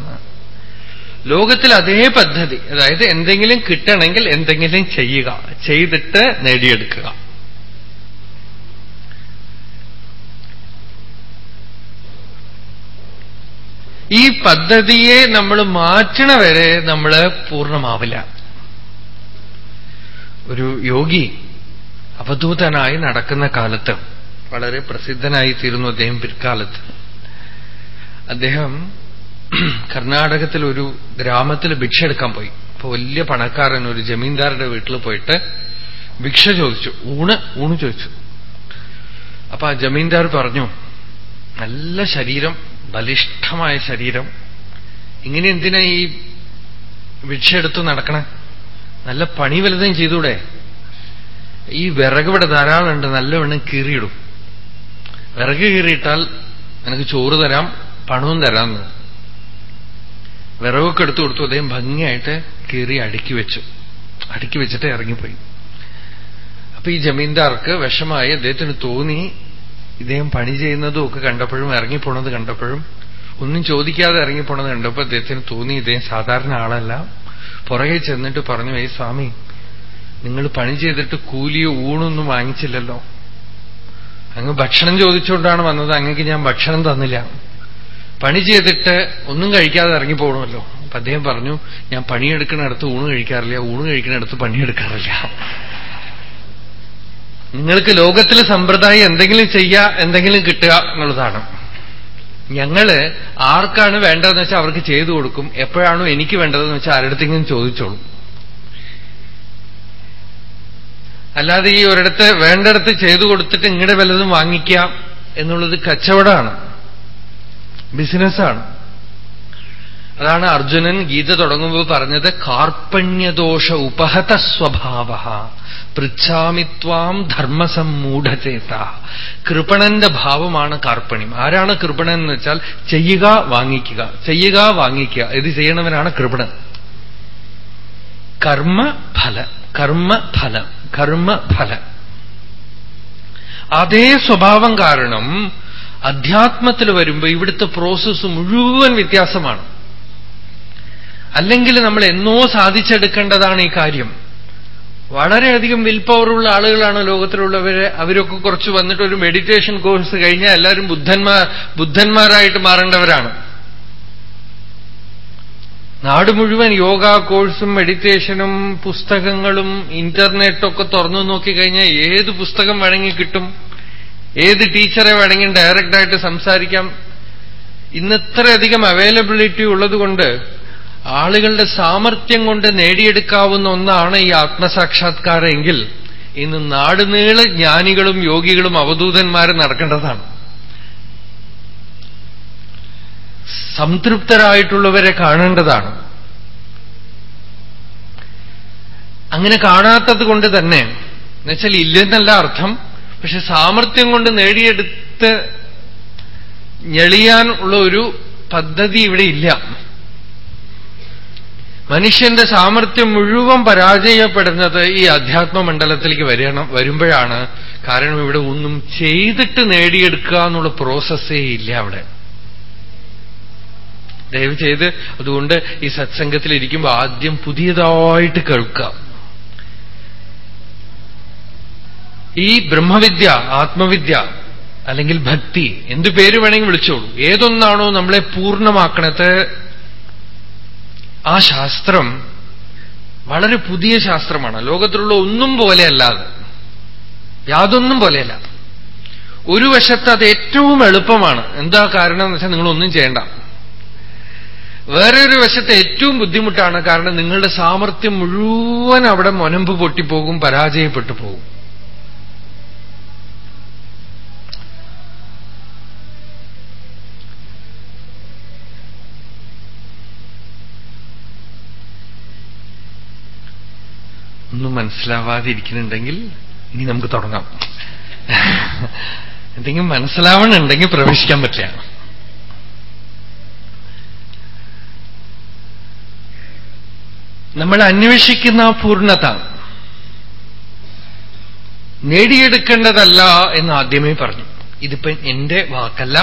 ലോകത്തിൽ അതേ പദ്ധതി അതായത് എന്തെങ്കിലും കിട്ടണമെങ്കിൽ എന്തെങ്കിലും ചെയ്യുക ചെയ്തിട്ട് നേടിയെടുക്കുക. ഈ പദ്ധതിയെ നമ്മൾ മാറ്റണ വരെ നമ്മൾ പൂർണമാവില്ല. ഒരു യോഗി അവധൂതനായി നടക്കുന്ന കാലത്ത് വളരെ പ്രസിദ്ധനായി തീരുന്നു അദ്ദേഹം പിൽക്കാലത്ത്. അദ്ദേഹം കർണാടകത്തിൽ ഒരു ഗ്രാമത്തിൽ ഭിക്ഷ എടുക്കാൻ പോയി. അപ്പൊ വലിയ പണക്കാരൻ ഒരു ജമീന്ദാരുടെ വീട്ടിൽ പോയിട്ട് ഭിക്ഷ ചോദിച്ചു. ഊണ് ഊണ് ചോദിച്ചു. അപ്പൊ ആ ജമീന്ദാർ പറഞ്ഞു നല്ല ശരീരം ബലിഷ്ഠമായ ശരീരം. ഇങ്ങനെ എന്തിനാ ഈ ഭിക്ഷ എടുത്തു നടക്കണേ? നല്ല പണി വലുതും ചെയ്തൂടെ. ഈ വിറക് ഇവിടെ ധാരാളമുണ്ട് നല്ലവണ്ണം കീറിയിടും. വിറക് കീറിയിട്ടാൽ എനിക്ക് ചോറ് തരാം പണവും തരാം വിറകൊക്കെ എടുത്തു കൊടുത്തു അദ്ദേഹം ഭംഗിയായിട്ട് കീറി അടുക്കി വെച്ചു. അടുക്കി വെച്ചിട്ട് ഇറങ്ങിപ്പോയി. അപ്പൊ ഈ ജമീന്ദാർക്ക് വിഷമായി അദ്ദേഹത്തിന് തോന്നി ഇദ്ദേഹം പണി ചെയ്യുന്നതും ഒക്കെ കണ്ടപ്പോഴും ഇറങ്ങിപ്പോണത് കണ്ടപ്പോഴും ഒന്നും ചോദിക്കാതെ ഇറങ്ങിപ്പോണത് കണ്ടപ്പോൾ അദ്ദേഹത്തിന് തോന്നി ഇദ്ദേഹം സാധാരണ ആളല്ല. പുറകെ ചെന്നിട്ട് പറഞ്ഞു ഏ സ്വാമി നിങ്ങൾ പണി ചെയ്തിട്ട് കൂലിയോ ഊണൊന്നും വാങ്ങിച്ചില്ലല്ലോ. അങ്ങ് ഭക്ഷണം ചോദിച്ചുകൊണ്ടാണ് വന്നത്. അങ്ങക്ക് ഞാൻ ഭക്ഷണം തന്നില്ല. പണി ചെയ്തിട്ട് ഒന്നും കഴിക്കാതെ ഇറങ്ങി പോകണമല്ലോ അപ്പൊ അദ്ദേഹം പറഞ്ഞു ഞാൻ പണിയെടുക്കുന്നിടത്ത് ഊണ് കഴിക്കാറില്ല. ഊണ് കഴിക്കുന്നിടത്ത് പണിയെടുക്കാറില്ല. നിങ്ങൾക്ക് ലോകത്തിലെ സമ്പ്രദായം എന്തെങ്കിലും ചെയ്യുക എന്തെങ്കിലും കിട്ടുക എന്നുള്ളതാണ്. ഞങ്ങൾ ആർക്കാണ് വേണ്ടതെന്ന് വെച്ചാൽ അവർക്ക് ചെയ്തു കൊടുക്കും. എപ്പോഴാണോ എനിക്ക് വേണ്ടതെന്ന് വെച്ചാൽ ആരുടെങ്കിലും ചോദിച്ചോളും. അല്ലാതെ ഈ ഒരിടത്ത് വേണ്ടടത്ത് ചെയ്തു കൊടുത്തിട്ട് ഇങ്ങടെ വല്ലതും വാങ്ങിക്കാം എന്നുള്ളത് കച്ചവടമാണ്. ബിസിനസ്സാണ്. അതാണ് അർജുനൻ ഗീത തുടങ്ങുമ്പോൾ പറഞ്ഞത് കാർപ്പണ്യദോഷ ഉപഹത സ്വഭാവ. പൃച്ഛാമിത്വാം ധർമ്മസമ്മൂഢചേത കൃപണന്റെ ഭാവമാണ് കാർപ്പണ്യം. ആരാണ് കൃപണൻ എന്ന് വെച്ചാൽ ചെയ്യുക വാങ്ങിക്കുക. ചെയ്യുക വാങ്ങിക്കുക. ഇത് ചെയ്യണവനാണ് കൃപണൻ. കർമ്മഫല കർമ്മഫല കർമ്മഫല. അതേ സ്വഭാവം കാരണം അധ്യാത്മത്തിൽ വരുമ്പോൾ ഇവിടുത്തെ പ്രോസസ്സ് മുഴുവൻ വ്യത്യാസമാണ്. അല്ലെങ്കിൽ നമ്മൾ എന്നോ സാധിച്ചെടുക്കേണ്ടതാണ് ഈ കാര്യം. വളരെയധികം വിൽ പവറുള്ള ആളുകളാണ് ലോകത്തിലുള്ളവര്. അവരൊക്കെ കുറച്ച് വന്നിട്ട് ഒരു മെഡിറ്റേഷൻ കോഴ്സ് കഴിഞ്ഞാൽ എല്ലാവരും ബുദ്ധന്മാർ ബുദ്ധന്മാരായിട്ട് മാറേണ്ടവരാണ്. നാട് മുഴുവൻ യോഗ കോഴ്സും മെഡിറ്റേഷനും പുസ്തകങ്ങളും ഇന്റർനെറ്റൊക്കെ തുറന്നു നോക്കിക്കഴിഞ്ഞാൽ ഏത് പുസ്തകം വേണമെങ്കിൽ കിട്ടും? ഏത് ടീച്ചറെ വേണമെങ്കിൽ ഡയറക്റ്റായിട്ട് സംസാരിക്കാം? ഇന്നത്രയധികം അവൈലബിലിറ്റി ഉള്ളതുകൊണ്ട് ആളുകളുടെ സാമർഥ്യം കൊണ്ട് നേടിയെടുക്കാവുന്ന ഒന്നാണ് ഈ ആത്മസാക്ഷാത്കാരമെങ്കിൽ ഇന്ന് നാടുനീൾ ജ്ഞാനികളും യോഗികളും അവധൂതന്മാരും നടക്കേണ്ടതാണ്. സംതൃപ്തരായിട്ടുള്ളവരെ കാണേണ്ടതാണ്. അങ്ങനെ കാണാത്തത് കൊണ്ട് തന്നെ എന്നുവെച്ചാൽ ഇല്ലെന്നല്ല അർത്ഥം പക്ഷെ സാമർഥ്യം കൊണ്ട് നേടിയെടുത്ത് ഞെളിയാൻ ഉള്ള ഒരു പദ്ധതി ഇവിടെ ഇല്ല. മനുഷ്യന്റെ സാമർഥ്യം മുഴുവൻ പരാജയപ്പെടുന്നത് ഈ അധ്യാത്മ മണ്ഡലത്തിലേക്ക് വരണം വരുമ്പോഴാണ്. കാരണം ഇവിടെ ഒന്നും ചെയ്തിട്ട് നേടിയെടുക്കുക എന്നുള്ള പ്രോസസ്സേ ഇല്ല അവിടെ. ദയവ് ചെയ്ത് അതുകൊണ്ട് ഈ സത്സംഗത്തിലിരിക്കുമ്പോൾ ആദ്യം പുതിയതായിട്ട് കേൾക്കുക. ഈ ബ്രഹ്മവിദ്യ ആത്മവിദ്യ അല്ലെങ്കിൽ ഭക്തി എന്തു പേര് വേണമെങ്കിൽ വിളിച്ചോളൂ. ഏതൊന്നാണോ നമ്മളെ പൂർണമാക്കണത് ആ ശാസ്ത്രം വളരെ പുതിയ ശാസ്ത്രമാണ്. ലോകത്തിലുള്ള ഒന്നും പോലെയല്ലാതെ യാതൊന്നും പോലെയല്ല. ഒരു വശത്ത് അത് ഏറ്റവും എളുപ്പമാണ്. എന്താ കാരണം എന്ന് വെച്ചാൽ നിങ്ങളൊന്നും ചെയ്യണ്ട. വേറെ വശത്ത് ഏറ്റവും ബുദ്ധിമുട്ടാണ് കാരണം നിങ്ങളുടെ സാമർഥ്യം മുഴുവൻ അവിടെ മൊനമ്പ് പൊട്ടിപ്പോകും പരാജയപ്പെട്ടു പോകും. ഒന്നും മനസ്സിലാവാതിരിക്കുന്നുണ്ടെങ്കിൽ ഇനി നമുക്ക് തുടങ്ങാം. എന്തെങ്കിലും മനസ്സിലാവണുണ്ടെങ്കിൽ പ്രവേശിക്കാൻ പറ്റില്ല നമ്മൾ അന്വേഷിക്കുന്ന പൂർണത നേടിയെടുക്കേണ്ടതല്ല എന്ന് ആദ്യമേ പറഞ്ഞു. ഇതിപ്പം എന്റെ വാക്കല്ല.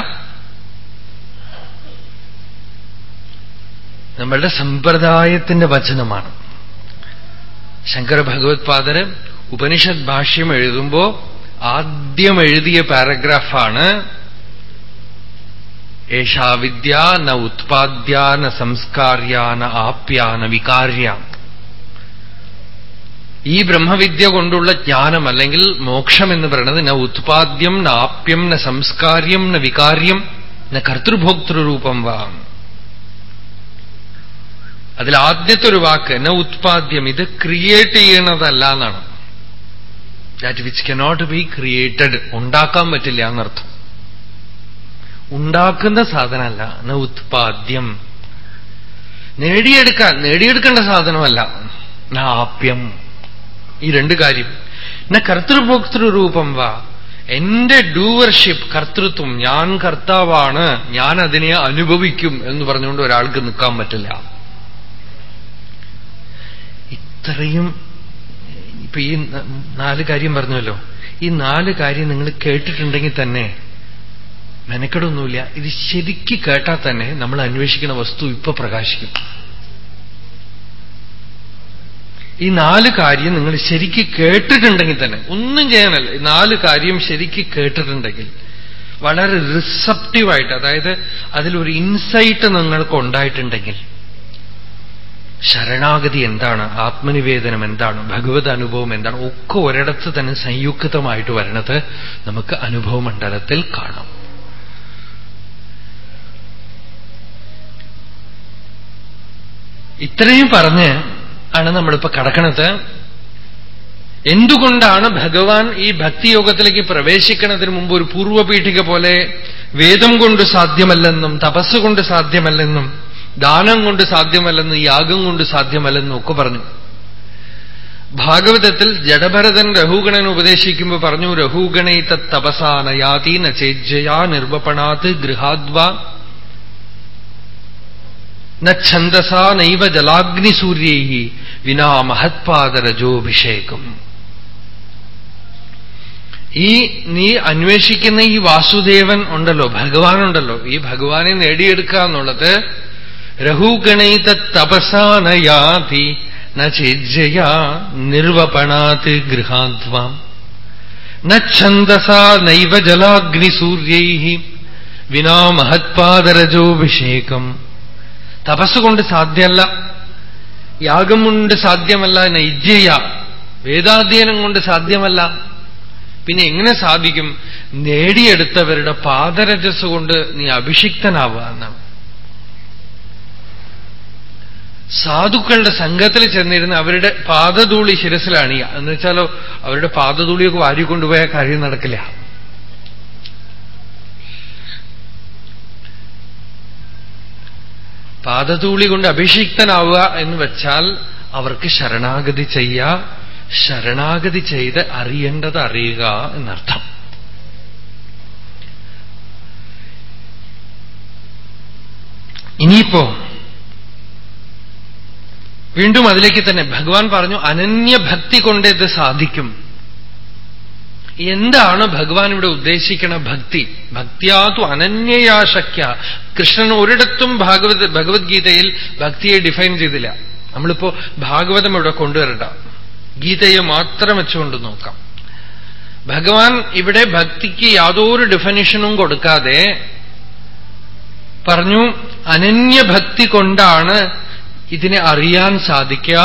നമ്മളുടെ സമ്പ്രദായത്തിന്റെ വചനമാണ്. ശങ്കര ഭഗവത്പാദന് ഉപനിഷത് ഭാഷ്യം എഴുതുമ്പോ ആദ്യം എഴുതിയ പാരഗ്രാഫാണ് ഏഷാ വിദ്യ ന ഉത്പാദ്യ ന സംസ്കാര്യ ന വികാര്യ ഈ ബ്രഹ്മവിദ്യ കൊണ്ടുള്ള ജ്ഞാനം അല്ലെങ്കിൽ മോക്ഷം എന്ന് പറയുന്നത് ന ഉത്പാദ്യം ന ആപ്യം ന സംസ്കാര്യം ന വികാര്യം ന കർത്തൃഭോക്തൃരൂപം വാ അതിൽ ആദ്യത്തെ ഒരു വാക്ക് ന ഉത്പാദ്യം ഇത് ക്രിയേറ്റ് ചെയ്യണതല്ല എന്നാണ് that which cannot be created ഉണ്ടാക്കാൻ പറ്റില്ല എന്നർത്ഥം. ഉണ്ടാക്കുന്ന സാധനമല്ല ന ഉത്പാദ്യം. നേടിയെടുക്കാൻ നേടിയെടുക്കേണ്ട സാധനമല്ല ആപ്യം. ഈ രണ്ട് കാര്യം. ന കർത്തൃഭോക്തൃരൂപം വാ. എന്റെ ഡൂവർഷിപ്പ് കർത്തൃത്വം ഞാൻ കർത്താവാണ്. ഞാൻ അതിനെ അനുഭവിക്കും എന്ന് പറഞ്ഞുകൊണ്ട് ഒരാൾക്ക് നിൽക്കാൻ പറ്റില്ല. ഇത്രയും ഇപ്പൊ ഈ നാല് കാര്യം പറഞ്ഞല്ലോ ഈ നാല് കാര്യം നിങ്ങൾ കേട്ടിട്ടുണ്ടെങ്കിൽ തന്നെ മെനക്കെടൊന്നുമില്ല. ഇത് ശരിക്ക് കേട്ടാൽ തന്നെ നമ്മൾ അന്വേഷിക്കുന്ന വസ്തു ഇപ്പൊ പ്രകാശിക്കും. ഈ നാല് കാര്യം നിങ്ങൾ ശരിക്ക് കേട്ടിട്ടുണ്ടെങ്കിൽ തന്നെ ഒന്നും ചെയ്യാനല്ല. ഈ നാല് കാര്യം ശരിക്ക് കേട്ടിട്ടുണ്ടെങ്കിൽ വളരെ റിസപ്റ്റീവായിട്ട് അതായത് അതിലൊരു ഇൻസൈറ്റ് നിങ്ങൾക്ക് ഉണ്ടായിട്ടുണ്ടെങ്കിൽ ശരണാഗതി എന്താണ്? ആത്മനിവേദനം എന്താണ്? ഭഗവത് അനുഭവം എന്താണ്? ഒക്കെ ഒരിടത്ത് തന്നെ സംയുക്തമായിട്ട് വരണത് നമുക്ക് അനുഭവമണ്ഡലത്തിൽ കാണാം. ഇത്രയും പറഞ്ഞ് ആണ് നമ്മളിപ്പോ കടക്കണത്. എന്തുകൊണ്ടാണ് ഭഗവാൻ ഈ ഭക്തിയോഗത്തിലേക്ക് പ്രവേശിക്കുന്നതിന് മുമ്പ് ഒരു പൂർവപീഠിക പോലെ വേദം കൊണ്ട് സാധ്യമല്ലെന്നും തപസ്സുകൊണ്ട് സാധ്യമല്ലെന്നും ദാനം കൊണ്ട് സാധ്യമല്ലെന്ന് യാഗം കൊണ്ട് സാധ്യമല്ലെന്നും ഒക്കെ പറഞ്ഞു. ഭാഗവതത്തിൽ ജഡഭരതൻ രഹൂഗണൻ ഉപദേശിക്കുമ്പോൾ പറഞ്ഞു രഹൂഗണൈത തപസാനയാതി നേജ്ജയാ നിർവപണാത് ഗൃഹാദ്വ നന്ദസാ നൈവ ജലാഗ്നിസൂര്യൈ വിനാ മഹത്പാദരജോഭിഷേകം ഈ നീ അന്വേഷിക്കുന്ന ഈ വാസുദേവൻ ഉണ്ടല്ലോ ഭഗവാനുണ്ടല്ലോ ഈ ഭഗവാനെ നേടിയെടുക്കുക എന്നുള്ളത് രഹുഗണൈത തപസാനയാതി നേജ്ജയാ നിർവപണാത് ഗൃഹാദ്വാം. നന്ദസാ നൈവ ജലാഗ്നിസൂര്യൈ വിനാ മഹത്പാദരജോഭിഷേകം തപസ്സുകൊണ്ട് സാധ്യമല്ല. യാഗം കൊണ്ട് സാധ്യമല്ല നൈജ്യയ വേദാധ്യയനം കൊണ്ട് സാധ്യമല്ല. പിന്നെ എങ്ങനെ സാധിക്കും? നേടിയെടുത്തവരുടെ പാദരജസ് കൊണ്ട് നീ അഭിഷിക്തനാവുക എന്നാണ്. സാധുക്കളുടെ സംഘത്തിൽ ചെന്നിരുന്ന് അവരുടെ പാദധൂളി ശിരസിലാണ് എന്ന് വെച്ചാലോ അവരുടെ പാദതൂളിയൊക്കെ വാരി കൊണ്ടുപോയ കാര്യം നടക്കില്ല. പാദധൂളി കൊണ്ട് അഭിഷിക്തനാവുക എന്ന് വെച്ചാൽ അവർക്ക് ശരണാഗതി ചെയ്യ ശരണാഗതി ചെയ്ത് അറിയേണ്ടത് അറിയുക എന്നർത്ഥം. ഇനിയിപ്പോ വീണ്ടും അതിലേക്ക് തന്നെ ഭഗവാൻ പറഞ്ഞു അനന്യഭക്തി കൊണ്ട് ഇത് സാധിക്കും. എന്താണ് ഭഗവാൻ ഇവിടെ ഉദ്ദേശിക്കണ ഭക്തി? ഭക്തിയാതു അനന്യയാ ശക്യ. കൃഷ്ണൻ ഒരിടത്തും ഭാഗവത് ഭഗവത്ഗീതയിൽ ഭക്തിയെ ഡിഫൈൻ ചെയ്തില്ല. നമ്മളിപ്പോ ഭാഗവതം ഇവിടെ കൊണ്ടുവരണ്ട. ഗീതയെ മാത്രം വെച്ചുകൊണ്ട് നോക്കാം. ഭഗവാൻ ഇവിടെ ഭക്തിക്ക് യാതൊരു ഡെഫിനിഷനും കൊടുക്കാതെ പറഞ്ഞു അനന്യഭക്തി കൊണ്ടാണ് ഇതിനെ അറിയാൻ സാധിക്കുക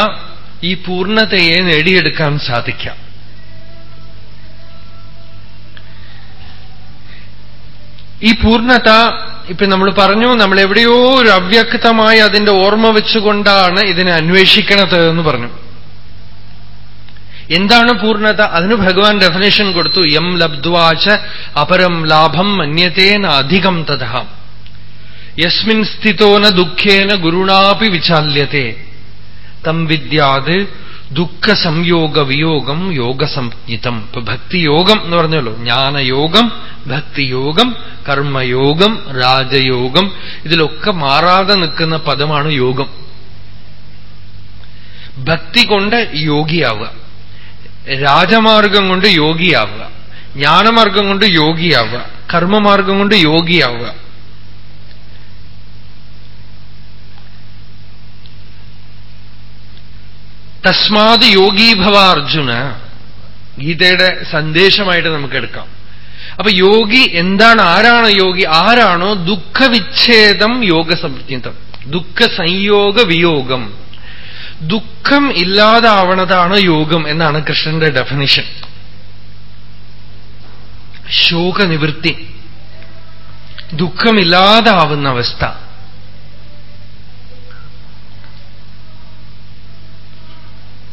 ഈ പൂർണതയെ നേടിയെടുക്കാൻ സാധിക്കാം ഈ പൂർണത ഇപ്പൊ നമ്മൾ പറഞ്ഞു നമ്മൾ എവിടെയോ ഒരു അവ്യക്തമായി അതിന്റെ ഓർമ്മ വെച്ചുകൊണ്ടാണ് ഇതിനെ അന്വേഷിക്കണത് എന്ന് പറഞ്ഞു. എന്താണ് പൂർണത? അതിന് ഭഗവാൻ ഡെഫിനേഷൻ കൊടുത്തു യം ലബ്ധ്വാച അപരം ലാഭം മന്യത്തേന അധികം തഥ. യസ്മിൻ സ്ഥിതോന ദുഃഖേന ഗുരുണാപി വിചാല്യത്തെ. തം വിദ്യാത് ദുഃഖ സംയോഗ വിയോഗം യോഗസംജ്ഞിതം. ഇപ്പൊ ഭക്തിയോഗം എന്ന് പറഞ്ഞല്ലോ. ജ്ഞാനയോഗം ഭക്തിയോഗം കർമ്മയോഗം രാജയോഗം ഇതിലൊക്കെ മാറാതെ നിൽക്കുന്ന പദമാണ് യോഗം. ഭക്തി കൊണ്ട് യോഗിയാവുക. രാജമാർഗം കൊണ്ട് യോഗിയാവുക. ജ്ഞാനമാർഗം കൊണ്ട് യോഗിയാവുക. കർമ്മമാർഗം കൊണ്ട് യോഗിയാവുക. തസ്മാത് യോഗീഭവ അർജുന ഗീതയുടെ സന്ദേശമായിട്ട് നമുക്ക് എടുക്കാം അപ്പൊ യോഗി എന്താണ് ആരാണ് യോഗി ആരാണോ ദുഃഖവിച്ഛേദം യോഗസംജ്ഞിതം ദുഃഖ സംയോഗ വിയോഗം ദുഃഖം ഇല്ലാതാവണതാണ് യോഗം എന്നാണ് കൃഷ്ണന്റെ ഡെഫിനിഷൻ ശോകനിവൃത്തി. ദുഃഖമില്ലാതാവുന്ന അവസ്ഥ.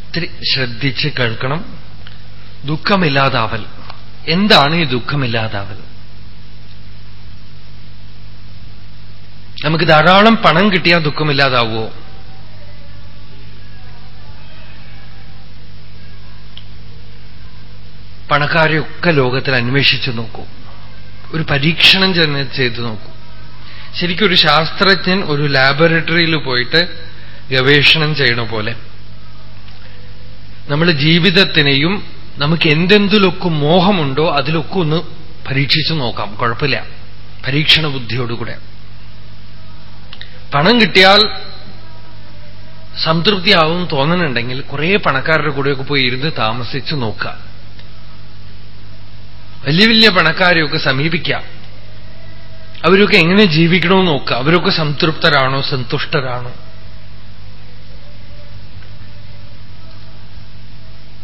ഇത്തിരി ശ്രദ്ധിച്ച് കേൾക്കണം. ദുഃഖമില്ലാതാവൽ. എന്താണ് ഈ ദുഃഖമില്ലാതാവൽ? നമുക്ക് ധാരാളം പണം കിട്ടിയാൽ ദുഃഖമില്ലാതാവുമോ പണക്കാരെയൊക്കെ ലോകത്തിൽ അന്വേഷിച്ചു നോക്കൂ. ഒരു പരീക്ഷണം തന്നെ ചെയ്തു നോക്കൂ. ശരിക്കും ഒരു ശാസ്ത്രജ്ഞൻ ഒരു ലാബോറട്ടറിയിൽ പോയിട്ട് ഗവേഷണം ചെയ്യണ പോലെ. നമ്മൾ ജീവിതത്തിനെയും നമുക്ക് എന്തെന്തിലൊക്കെ മോഹമുണ്ടോ അതിലൊക്കെ ഒന്ന് പരീക്ഷിച്ചു നോക്കാം. കുഴപ്പമില്ല. പരീക്ഷണ ബുദ്ധിയോടുകൂടെ. പണം കിട്ടിയാൽ സംതൃപ്തിയാവും തോന്നുന്നുണ്ടെങ്കിൽ കുറെ പണക്കാരുടെ കൂടെയൊക്കെ പോയി ഇരുന്ന് താമസിച്ചു നോക്കുക. വലിയ വലിയ പണക്കാരെയൊക്കെ സമീപിക്കാം അവരൊക്കെ എങ്ങനെ ജീവിക്കണമെന്ന് നോക്കുക. അവരൊക്കെ സംതൃപ്തരാണോ സന്തുഷ്ടരാണോ?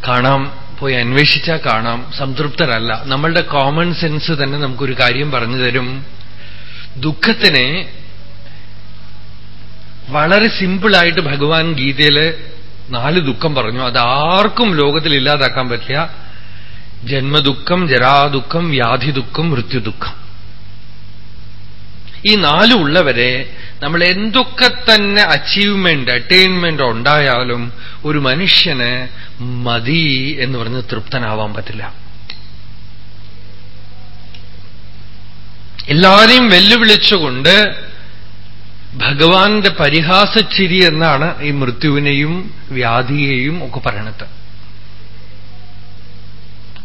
കാണാം പോയി അന്വേഷിച്ചാൽ കാണാം. സംതൃപ്തരല്ല. നമ്മളുടെ കോമൺ സെൻസ് തന്നെ നമുക്കൊരു കാര്യം പറഞ്ഞു തരും. ദുഃഖത്തിനെ വളരെ സിമ്പിളായിട്ട് ഭഗവാൻ ഗീതയിൽ നാല് ദുഃഖം പറഞ്ഞു. അത് ആർക്കും ലോകത്തിൽ ഇല്ലാതാക്കാൻ പറ്റില്ല. ജന്മദുഃഖം ജരാദുഃഖം വ്യാധി ദുഃഖം മൃത്യുദുഃഖം. ഈ നാലും ഉള്ളവരെ നമ്മൾ എന്തൊക്കെ തന്നെ അച്ചീവ്മെന്റ് അറ്റൈൻമെന്റ് ഉണ്ടായാലും ഒരു മനുഷ്യന് മതി എന്ന് പറഞ്ഞ് തൃപ്തനാവാൻ പറ്റില്ല. എല്ലാരെയും വെല്ലുവിളിച്ചുകൊണ്ട് ഭഗവാന്റെ പരിഹാസച്ചിരി എന്നാണ് ഈ മൃത്യുവിനെയും വ്യാധിയെയും ഒക്കെ പറയണത്.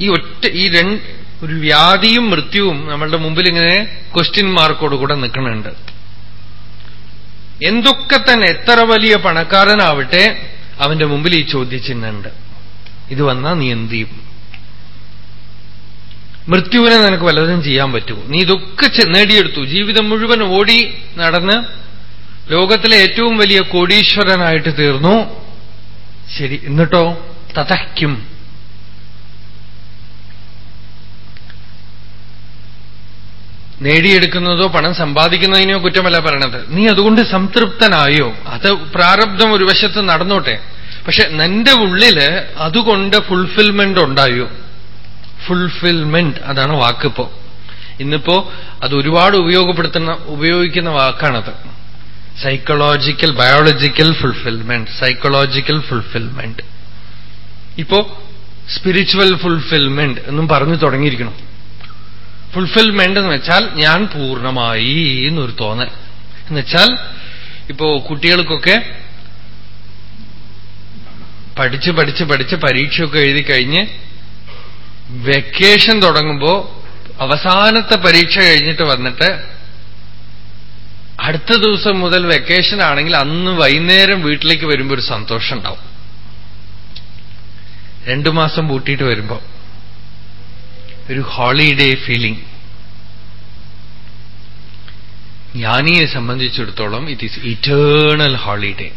ഈ ഒറ്റ ഈ രണ്ട് ഒരു വ്യാധിയും മൃത്യുവും നമ്മളുടെ മുമ്പിൽ ഇങ്ങനെ ക്വസ്റ്റ്യൻ മാർക്കോടുകൂടെ നിൽക്കുന്നുണ്ട്. എന്തൊക്കെ തന്നെ എത്ര വലിയ പണക്കാരനാവട്ടെ അവന്റെ മുമ്പിൽ ഈ ചോദ്യചിഹ്നുണ്ട് ഇത് വന്നാൽ നീ എന്ത് ചെയ്യും? മൃത്യുവിനെ നിനക്ക് വല്ലതും ചെയ്യാൻ പറ്റുമോ? നീ ഇതൊക്കെ നേടിയെടുത്തു. ജീവിതം മുഴുവൻ ഓടി നടന്ന് ലോകത്തിലെ ഏറ്റവും വലിയ കോടീശ്വരനായിട്ട് തീർന്നു. ശരി എന്നിട്ടോ? തതയ്ക്കും നേടിയെടുക്കുന്നതോ പണം സമ്പാദിക്കുന്നതിനെയോ കുറ്റമല്ല പറയണത്. നീ അതുകൊണ്ട് സംതൃപ്തനായോ? അത് പ്രാരബ്ധം ഒരു വശത്ത് നടന്നോട്ടെ. പക്ഷെ നിന്റെ ഉള്ളിൽ അതുകൊണ്ട് ഫുൾഫിൽമെന്റ് ഉണ്ടായോ? ഫുൾഫിൽമെന്റ് അതാണ് വാക്കിപ്പോ. ഇന്നിപ്പോ അത് ഒരുപാട് ഉപയോഗപ്പെടുത്തുന്ന ഉപയോഗിക്കുന്ന വാക്കാണത്. Psychological biological fulfilment psychological fulfilment ഇപ്പോ സ്പിരിച്വൽ ഫുൾഫിൽമെന്റ് എന്നും പറഞ്ഞു തുടങ്ങിയിരിക്കണം ഫുൾഫിൽമെന്റ് എന്ന് വെച്ചാൽ ഞാൻ പൂർണമായി എന്നൊരു തോന്നൽ. എന്നുവെച്ചാൽ ഇപ്പോ കുട്ടികൾക്കൊക്കെ പഠിച്ച് പഠിച്ച് പഠിച്ച് പരീക്ഷയൊക്കെ എഴുതി കഴിഞ്ഞ് വെക്കേഷൻ തുടങ്ങുമ്പോ അവസാനത്തെ പരീക്ഷ കഴിഞ്ഞിട്ട് വന്നിട്ട് അടുത്ത ദിവസം മുതൽ വെക്കേഷൻ ആണെങ്കിൽ അന്ന് വൈകുന്നേരം വീട്ടിലേക്ക് വരുമ്പോൾ ഒരു സന്തോഷം ഉണ്ടാവും രണ്ടു മാസം പൂട്ടിയിട്ട് വരുമ്പോ. ഒരു ഹോളിഡേ ഫീലിംഗ്. ജ്ഞാനിയെ സംബന്ധിച്ചിടത്തോളം ഇറ്റ് ഈസ് ഇറ്റേണൽ ഹോളിഡേ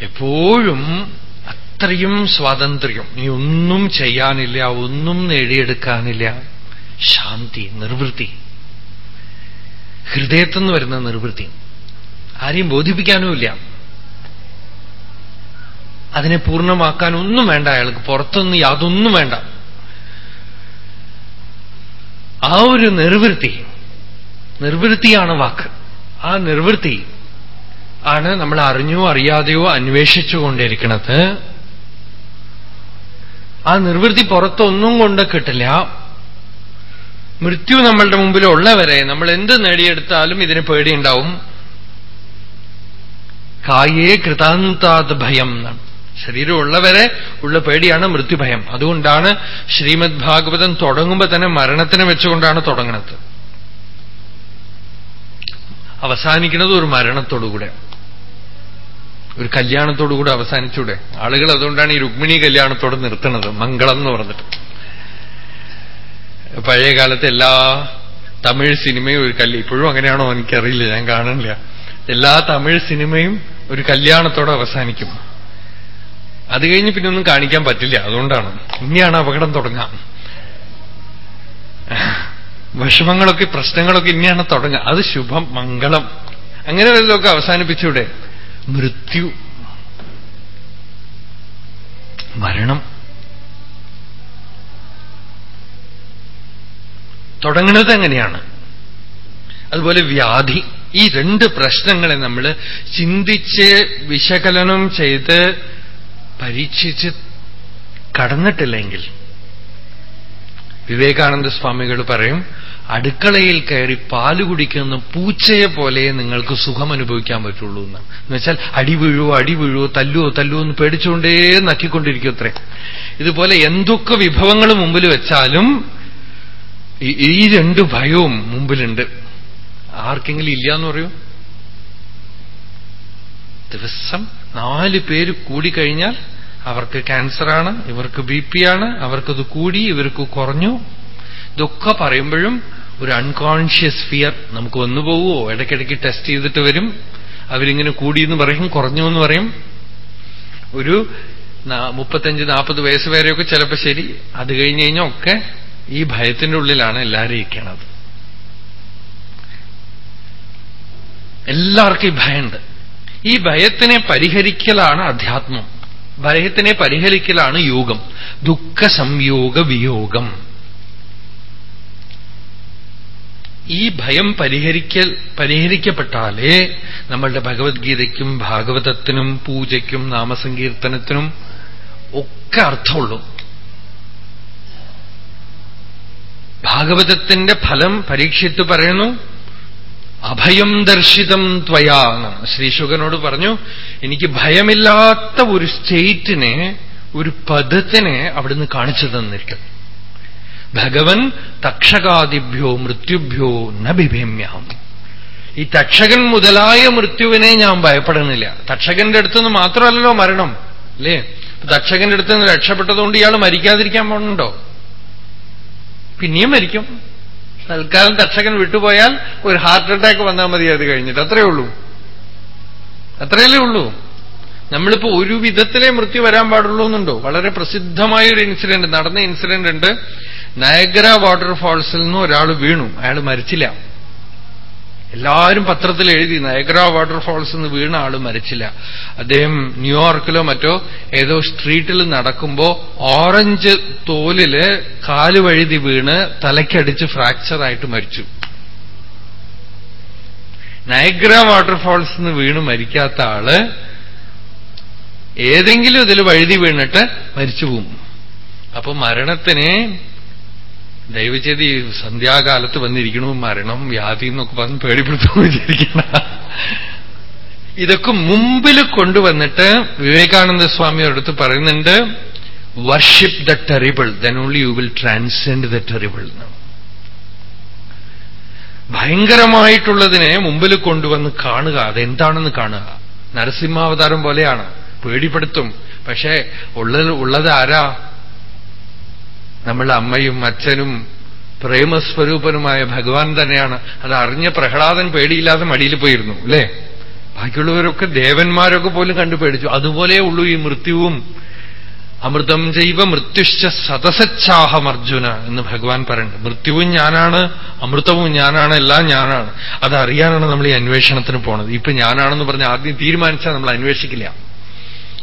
എപ്പോഴും അത്രയും സ്വാതന്ത്ര്യം. നീ ഒന്നും ചെയ്യാനില്ല ഒന്നും നേടിയെടുക്കാനില്ല. ശാന്തി നിർവൃത്തി. ഹൃദയത്തുനിന്ന് വരുന്ന നിർവൃത്തി. ആരെയും ബോധിപ്പിക്കാനുമില്ല അതിനെ പൂർണമാക്കാൻ ഒന്നും വേണ്ട അയാൾക്ക്. പുറത്തൊന്നും യാതൊന്നും വേണ്ട. ആ ഒരു നിർവൃത്തി നിർവൃത്തിയാണ് വാക്ക്. ആ നിർവൃത്തി ആണ് നമ്മൾ അറിഞ്ഞോ അറിയാതെയോ അന്വേഷിച്ചുകൊണ്ടിരിക്കുന്നത്. ആ നിർവൃത്തി പുറത്തൊന്നും കൊണ്ട് കിട്ടില്ല. മൃത്യു നമ്മളുടെ മുമ്പിൽ ഉള്ളവരെ നമ്മൾ എന്ത് നേടിയെടുത്താലും ഇതിന് പേടിയുണ്ടാവും. കായേ കൃതാന്താത് ഭയം എന്നാണ്. ശരീരമുള്ളവരെ ഉള്ള പേടിയാണ് മൃത്യുഭയം. അതുകൊണ്ടാണ് ശ്രീമദ് ഭാഗവതം തുടങ്ങുമ്പോൾ തന്നെ മരണത്തിനെ വെച്ചുകൊണ്ടാണ് തുടങ്ങുന്നത് അവസാനിക്കുന്നത് ഒരു മരണത്തോടുകൂടെ. ഒരു കല്യാണത്തോടുകൂടെ അവസാനിച്ചൂടെ. ആളുകൾ അതുകൊണ്ടാണ് ഈ രുക്മിണി കല്യാണത്തോട് നിർത്തുന്നത് മംഗളം എന്ന് പറഞ്ഞിട്ട്. പഴയ കാലത്ത് എല്ലാ തമിഴ് സിനിമയും ഒരു കല്യാണം ഇപ്പോഴും അങ്ങനെയാണോ എനിക്കറിയില്ല. ഞാൻ കാണുന്നില്ല. എല്ലാ തമിഴ് സിനിമയും ഒരു കല്യാണത്തോടെ അവസാനിക്കും. അത് കഴിഞ്ഞ് പിന്നെ ഒന്നും കാണിക്കാൻ പറ്റില്ല. അതുകൊണ്ടാണ്. ഇനിയാണ് അപകടം തുടങ്ങാം. വിഷമങ്ങളൊക്കെ പ്രശ്നങ്ങളൊക്കെ ഇനിയാണ് തുടങ്ങുക അത് ശുഭം മംഗളം. അങ്ങനെ വല്ലതൊക്കെ അവസാനിപ്പിച്ചൂടെ മൃത്യു. മരണം. തുടങ്ങുന്നത് എങ്ങനെയാണ്? അതുപോലെ വ്യാധി. ഈ രണ്ട് പ്രശ്നങ്ങളെ നമ്മൾ ചിന്തിച്ച് വിശകലനം ചെയ്ത് പരീക്ഷിച്ച് കടന്നിട്ടില്ലെങ്കിൽ. വിവേകാനന്ദ സ്വാമികൾ പറയും അടുക്കളയിൽ കയറി പാൽ കുടിക്കുന്ന പൂച്ചയെ പോലെ നിങ്ങൾക്ക് സുഖം അനുഭവിക്കാൻ പറ്റുള്ളൂ എന്ന്. എന്നുവെച്ചാൽ അടി വീഴുവോ അടി വീഴുവോ തല്ലുവോ തല്ലുവോ എന്ന് പേടിച്ചുകൊണ്ടേ നക്കിക്കൊണ്ടിരിക്കും അത്രേ ഇതുപോലെ എന്തൊക്കെ വിഭവങ്ങൾ മുമ്പിൽ വെച്ചാലും ഈ രണ്ട് ഭയവും മുമ്പിലുണ്ട്. ആർക്കെങ്കിലും ഇല്ല എന്ന് പറയൂ. ദിവസം നാല് പേര് കൂടിക്കഴിഞ്ഞാൽ അവർക്ക് ക്യാൻസറാണ് ഇവർക്ക് ബി പി ആണ് അവർക്കത് കൂടി ഇവർക്ക് കുറഞ്ഞു. ഇതൊക്കെ പറയുമ്പോഴും ഒരു അൺകോൺഷ്യസ് ഫിയർ നമുക്ക് വന്നു പോവുമോ ഇടയ്ക്കിടയ്ക്ക് ടെസ്റ്റ് ചെയ്തിട്ട് വരും. അവരിങ്ങനെ കൂടി എന്ന് പറയും കുറഞ്ഞു എന്ന് പറയും. ഒരു മുപ്പത്തഞ്ച് നാൽപ്പത് വയസ്സ് വരെയൊക്കെ ചിലപ്പോൾ ശരി. അത് കഴിഞ്ഞു കഴിഞ്ഞാൽ ഒക്കെ ഈ ഭയത്തിന്റെ ഉള്ളിലാണ് എല്ലാവരും ഇരിക്കണത്. എല്ലാവർക്കും ഈ ഭയമുണ്ട്. ഈ ഭയത്തിനെ പരിഹരിക്കലാണ് അധ്യാത്മം. ഭയത്തിനെ പരിഹരിക്കലാണ് യോഗം. ദുഃഖ സംയോഗ വിയോഗം ഈ ഭയം പരിഹരിക്കൽ പരിഹരിക്കപ്പെട്ടാലേ നമ്മളുടെ ഭഗവത്ഗീതയ്ക്കും ഭാഗവതത്തിനും പൂജയ്ക്കും നാമസങ്കീർത്തനത്തിനും ഒക്കെ അർത്ഥമുള്ളൂ. ഭാഗവതത്തിന്റെ ഫലം പരീക്ഷിത്ത് പറയുന്നു. അഭയം ദർശിതം ത്വയാണ് ശ്രീ ശ്രീശുഖനോട് പറഞ്ഞു എനിക്ക് ഭയമില്ലാത്ത ഒരു സ്റ്റേറ്റിനെ ഒരു പദത്തിനെ അവിടുന്ന് കാണിച്ചു തന്നിരിക്കും ഭഗവൻ തക്ഷകാദിഭ്യോ മൃത്യുഭ്യോ ന ഈ തക്ഷകൻ മുതലായ മൃത്യുവിനെ ഞാൻ ഭയപ്പെടുന്നില്ല. തക്ഷകന്റെ അടുത്തുനിന്ന് മാത്രമല്ലല്ലോ മരണം അല്ലേ? തക്ഷകന്റെ അടുത്ത് നിന്ന് രക്ഷപ്പെട്ടതുകൊണ്ട് ഇയാൾ മരിക്കാതിരിക്കാൻ പോണുണ്ടോ? പിന്നെയും മരിക്കും. തൽക്കാലം തക്ഷകൻ വിട്ടുപോയാൽ ഒരു ഹാർട്ട് അറ്റാക്ക് വന്നാൽ മതി അത് കഴിഞ്ഞിട്ട്. അത്രയേ ഉള്ളൂ. അത്രയല്ലേ ഉള്ളൂ. നമ്മളിപ്പോ ഒരു വിധത്തിലേ മൃത്യു വരാൻ പാടുള്ളൂ എന്നുണ്ടോ? വളരെ പ്രസിദ്ധമായ ഒരു ഇൻസിഡന്റ് നടന്ന ഇൻസിഡന്റ് ഉണ്ട്. നയഗ്ര വാട്ടർഫാൾസിൽ നിന്ന് ഒരാൾ വീണു. അയാൾ മരിച്ചില്ല. എല്ലാവരും പത്രത്തിൽ എഴുതി. നയഗ്ര വാട്ടർഫാൾസ് എന്ന് വീണ ആൾ മരിച്ചില്ല. അദ്ദേഹം ന്യൂയോർക്കിലോ മറ്റോ ഏതോ സ്ട്രീറ്റിൽ നടക്കുമ്പോ ഓറഞ്ച് തോലിൽ കാൽ വഴുതി വീണ് തലയ്ക്കടിച്ച് ഫ്രാക്ചറായിട്ട് മരിച്ചു. നയഗ്ര വാട്ടർഫാൾസ് എന്ന് വീണ് മരിക്കാത്ത ആൾ ഏതെങ്കിലും ഇതിൽ വഴുതി വീണിട്ട് മരിച്ചു പോകും. അപ്പൊ മരണത്തിനെ ഈ സന്ധ്യാകാലത്ത് വന്നിരിക്കണു മരണം വ്യാധി എന്നൊക്കെ പറഞ്ഞ് പേടിപ്പെടുത്തുമെന്ന് വിചാരിക്കണ ഇതൊക്കെ മുമ്പിൽ കൊണ്ടുവന്നിട്ട് വിവേകാനന്ദ സ്വാമി അടുത്ത് പറയുന്നുണ്ട് worship the terrible then only you will transcend the terrible ഭയങ്കരമായിട്ടുള്ളതിനെ മുമ്പിൽ കൊണ്ടുവന്ന് കാണുക അതെന്താണെന്ന് കാണുക. നരസിംഹാവതാരം പോലെയാണ് പേടിപ്പെടുത്തും. പക്ഷേ ഉള്ളത് ഉള്ളത് ആരാ? നമ്മളുടെ അമ്മയും അച്ഛനും പ്രേമസ്വരൂപനുമായ ഭഗവാൻ തന്നെയാണ്. അത് അറിഞ്ഞ പ്രഹ്ലാദൻ പേടിയില്ലാതെ മടിയിൽ പോയിരുന്നു അല്ലേ? ബാക്കിയുള്ളവരൊക്കെ ദേവന്മാരൊക്കെ പോലും കണ്ടു പേടിച്ചു. അതുപോലെ ഉള്ളൂ ഈ മൃത്യുവും. അമൃതം ജൈവ മൃത്യുശ്ച സതസച്ചാഹം അർജുന എന്ന് ഭഗവാൻ പറയുന്നുണ്ട്. മൃത്യുവും ഞാനാണ് അമൃതവും ഞാനാണ് എല്ലാം ഞാനാണ്. അതറിയാനാണ് നമ്മൾ ഈ അന്വേഷണത്തിന് പോണത്. ഇപ്പൊ ഞാനാണെന്ന് പറഞ്ഞ് ആദ്യം തീരുമാനിച്ചാൽ നമ്മൾ അന്വേഷിക്കില്ല.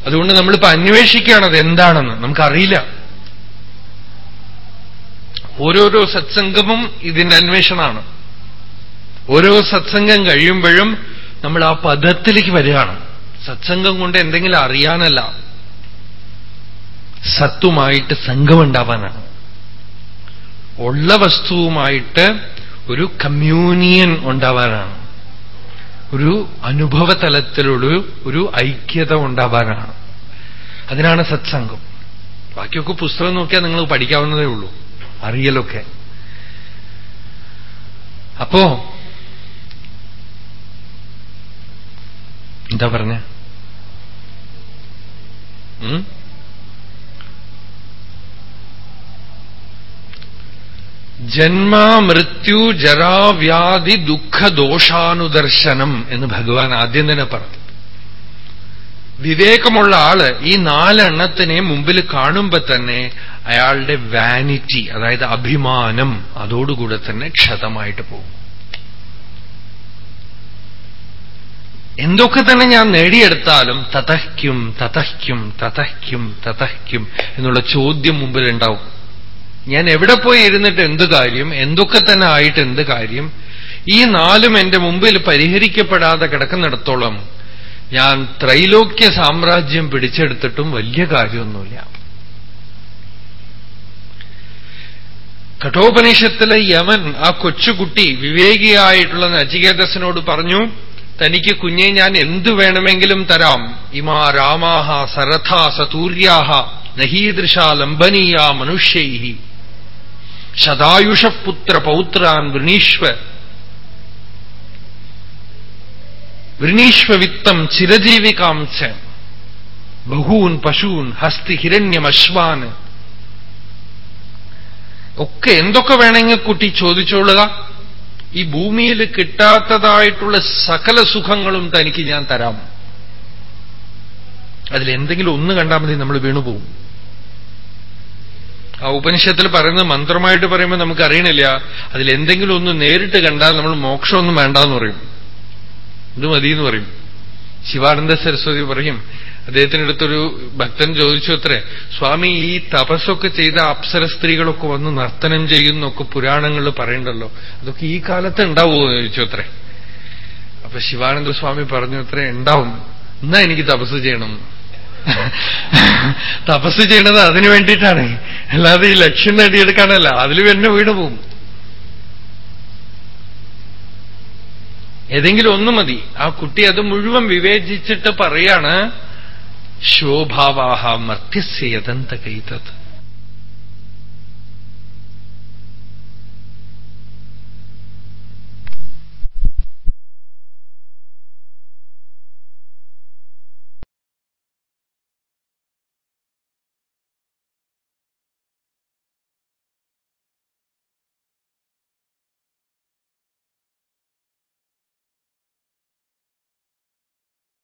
അതുകൊണ്ട് നമ്മളിപ്പോ അന്വേഷിക്കുകയാണ് അത് എന്താണെന്ന് നമുക്കറിയില്ല. ഓരോരോ സത്സംഗമും ഇതിന്റെ അന്വേഷണമാണ്. ഓരോ സത്സംഗം കഴിയുമ്പോഴും നമ്മൾ ആ പദത്തിലേക്ക് വരികയാണ്. സത്സംഗം കൊണ്ട് എന്തെങ്കിലും അറിയാനല്ല. സത്തുമായിട്ട് സംഘമുണ്ടാവാനാണ്. ഉള്ള വസ്തുവുമായിട്ട് ഒരു കമ്മ്യൂണിയൻ ഉണ്ടാവാനാണ്. ഒരു അനുഭവതലത്തിലുള്ള ഒരു ഐക്യത ഉണ്ടാവാനാണ്. അതിനാണ് സത്സംഗം. ബാക്കിയൊക്കെ പുസ്തകം നോക്കിയാൽ നിങ്ങൾ പഠിക്കാവുന്നതേ ഉള്ളൂ. അറിയലൊക്കെ. അപ്പോ എന്താ പറഞ്ഞ? ജന്മ മൃത്യു ജരാവ്യാധി ദുഃഖദോഷാനുദർശനം എന്ന് ഭഗവാൻ ആദ്യം തന്നെ പറഞ്ഞു. വിവേകമുള്ള ആൾ ഈ നാലെണ്ണത്തിനെ മുമ്പിൽ കാണുമ്പോ തന്നെ അയാളുടെ വാനിറ്റി അതായത് അഭിമാനം അതോടുകൂടെ തന്നെ ക്ഷതമായിട്ട് പോകും. എന്തൊക്കെ തന്നെ ഞാൻ നേടിയെടുത്താലും തതഹ്ക്കും തതഹ്ക്കും തതഹ്ക്കും തതഹ്ക്കും എന്നുള്ള ചോദ്യം മുമ്പിലുണ്ടാവും. ഞാൻ എവിടെ പോയി ഇരുന്നിട്ട് എന്ത് കാര്യം എന്തൊക്കെ തന്നെ ആയിട്ട് എന്ത് കാര്യം ഈ നാലും എന്റെ മുമ്പിൽ പരിഹരിക്കപ്പെടാതെ കിടക്കുന്നിടത്തോളം ഞാൻ ത്രൈലോക്യ സാമ്രാജ്യം പിടിച്ചെടുത്തിട്ടും വലിയ കാര്യമൊന്നുമില്ല. കഠോപനിഷത്തിലെ യമൻ ആ കൊച്ചുകുട്ടി വിവേകിയായിട്ടുള്ള നചികേതസിനോട് പറഞ്ഞു തനിക്ക് കുഞ്ഞെ ഞാൻ എന്തു വേണമെങ്കിലും തരാം. ഇമാ രാമാഹ സരഥാ സതൂര്യാഹ നഹീദൃശ ലംബനീയ മനുഷ്യൈ ശതായുഷപുത്ര പൗത്രാൻ വൃണീഷ്വ വൃണീഷ്വവിത്തം ചിരജീവികാം ച ബഹൂൻ പശൂൻ ഹസ്തി ഹിരണ്യമശ്വാൻ. ഒക്കെ എന്തൊക്കെ വേണമെങ്കിൽ കുട്ടി ചോദിച്ചോളുക. ഈ ഭൂമിയിൽ കിട്ടാത്തതായിട്ടുള്ള സകല സുഖങ്ങളും തനിക്ക് ഞാൻ തരാം. അതിലെന്തെങ്കിലും ഒന്ന് കണ്ടാൽ മതി നമ്മൾ വീണുപോകും ആ ഉപനിഷത്തിൽ പറയുന്നത് മന്ത്രമായിട്ട് പറയുമ്പോൾ നമുക്ക് അറിയണില്ല. അതിലെന്തെങ്കിലും ഒന്ന് നേരിട്ട് കണ്ടാൽ നമ്മൾ മോക്ഷമൊന്നും വേണ്ടെന്ന് പറയും. ഇത് മതി എന്ന് പറയും. ശിവാനന്ദ സരസ്വതി പറയും അദ്ദേഹത്തിനടുത്തൊരു ഭക്തൻ ചോദിച്ചു അത്രേ സ്വാമി ഈ തപസ്സൊക്കെ ചെയ്ത അപ്സര സ്ത്രീകളൊക്കെ വന്ന് നർത്തനം ചെയ്യുന്നൊക്കെ പുരാണങ്ങൾ പറയണ്ടല്ലോ? അതൊക്കെ ഈ കാലത്ത് ഉണ്ടാവുമോ? എന്ന് ചോദിച്ചു അത്രേ. അപ്പൊ ശിവാനന്ദ സ്വാമി പറഞ്ഞു അത്രേ ഉണ്ടാവും. എന്നാ എനിക്ക് തപസ് ചെയ്യണം? തപസ് ചെയ്യണത് അതിനു വേണ്ടിയിട്ടാണ്. അല്ലാതെ ഈ ലക്ഷ്യം നേടിയെടുക്കാനല്ല. അതിൽ തന്നെ വീണു പോകും ഏതെങ്കിലും ഒന്ന് മതി. ആ കുട്ടി അത് മുഴുവൻ വിവേചിച്ചിട്ട് പറയാണ് ശോഭാവാഹ മർത്യസ്യതന്ത കൈതത്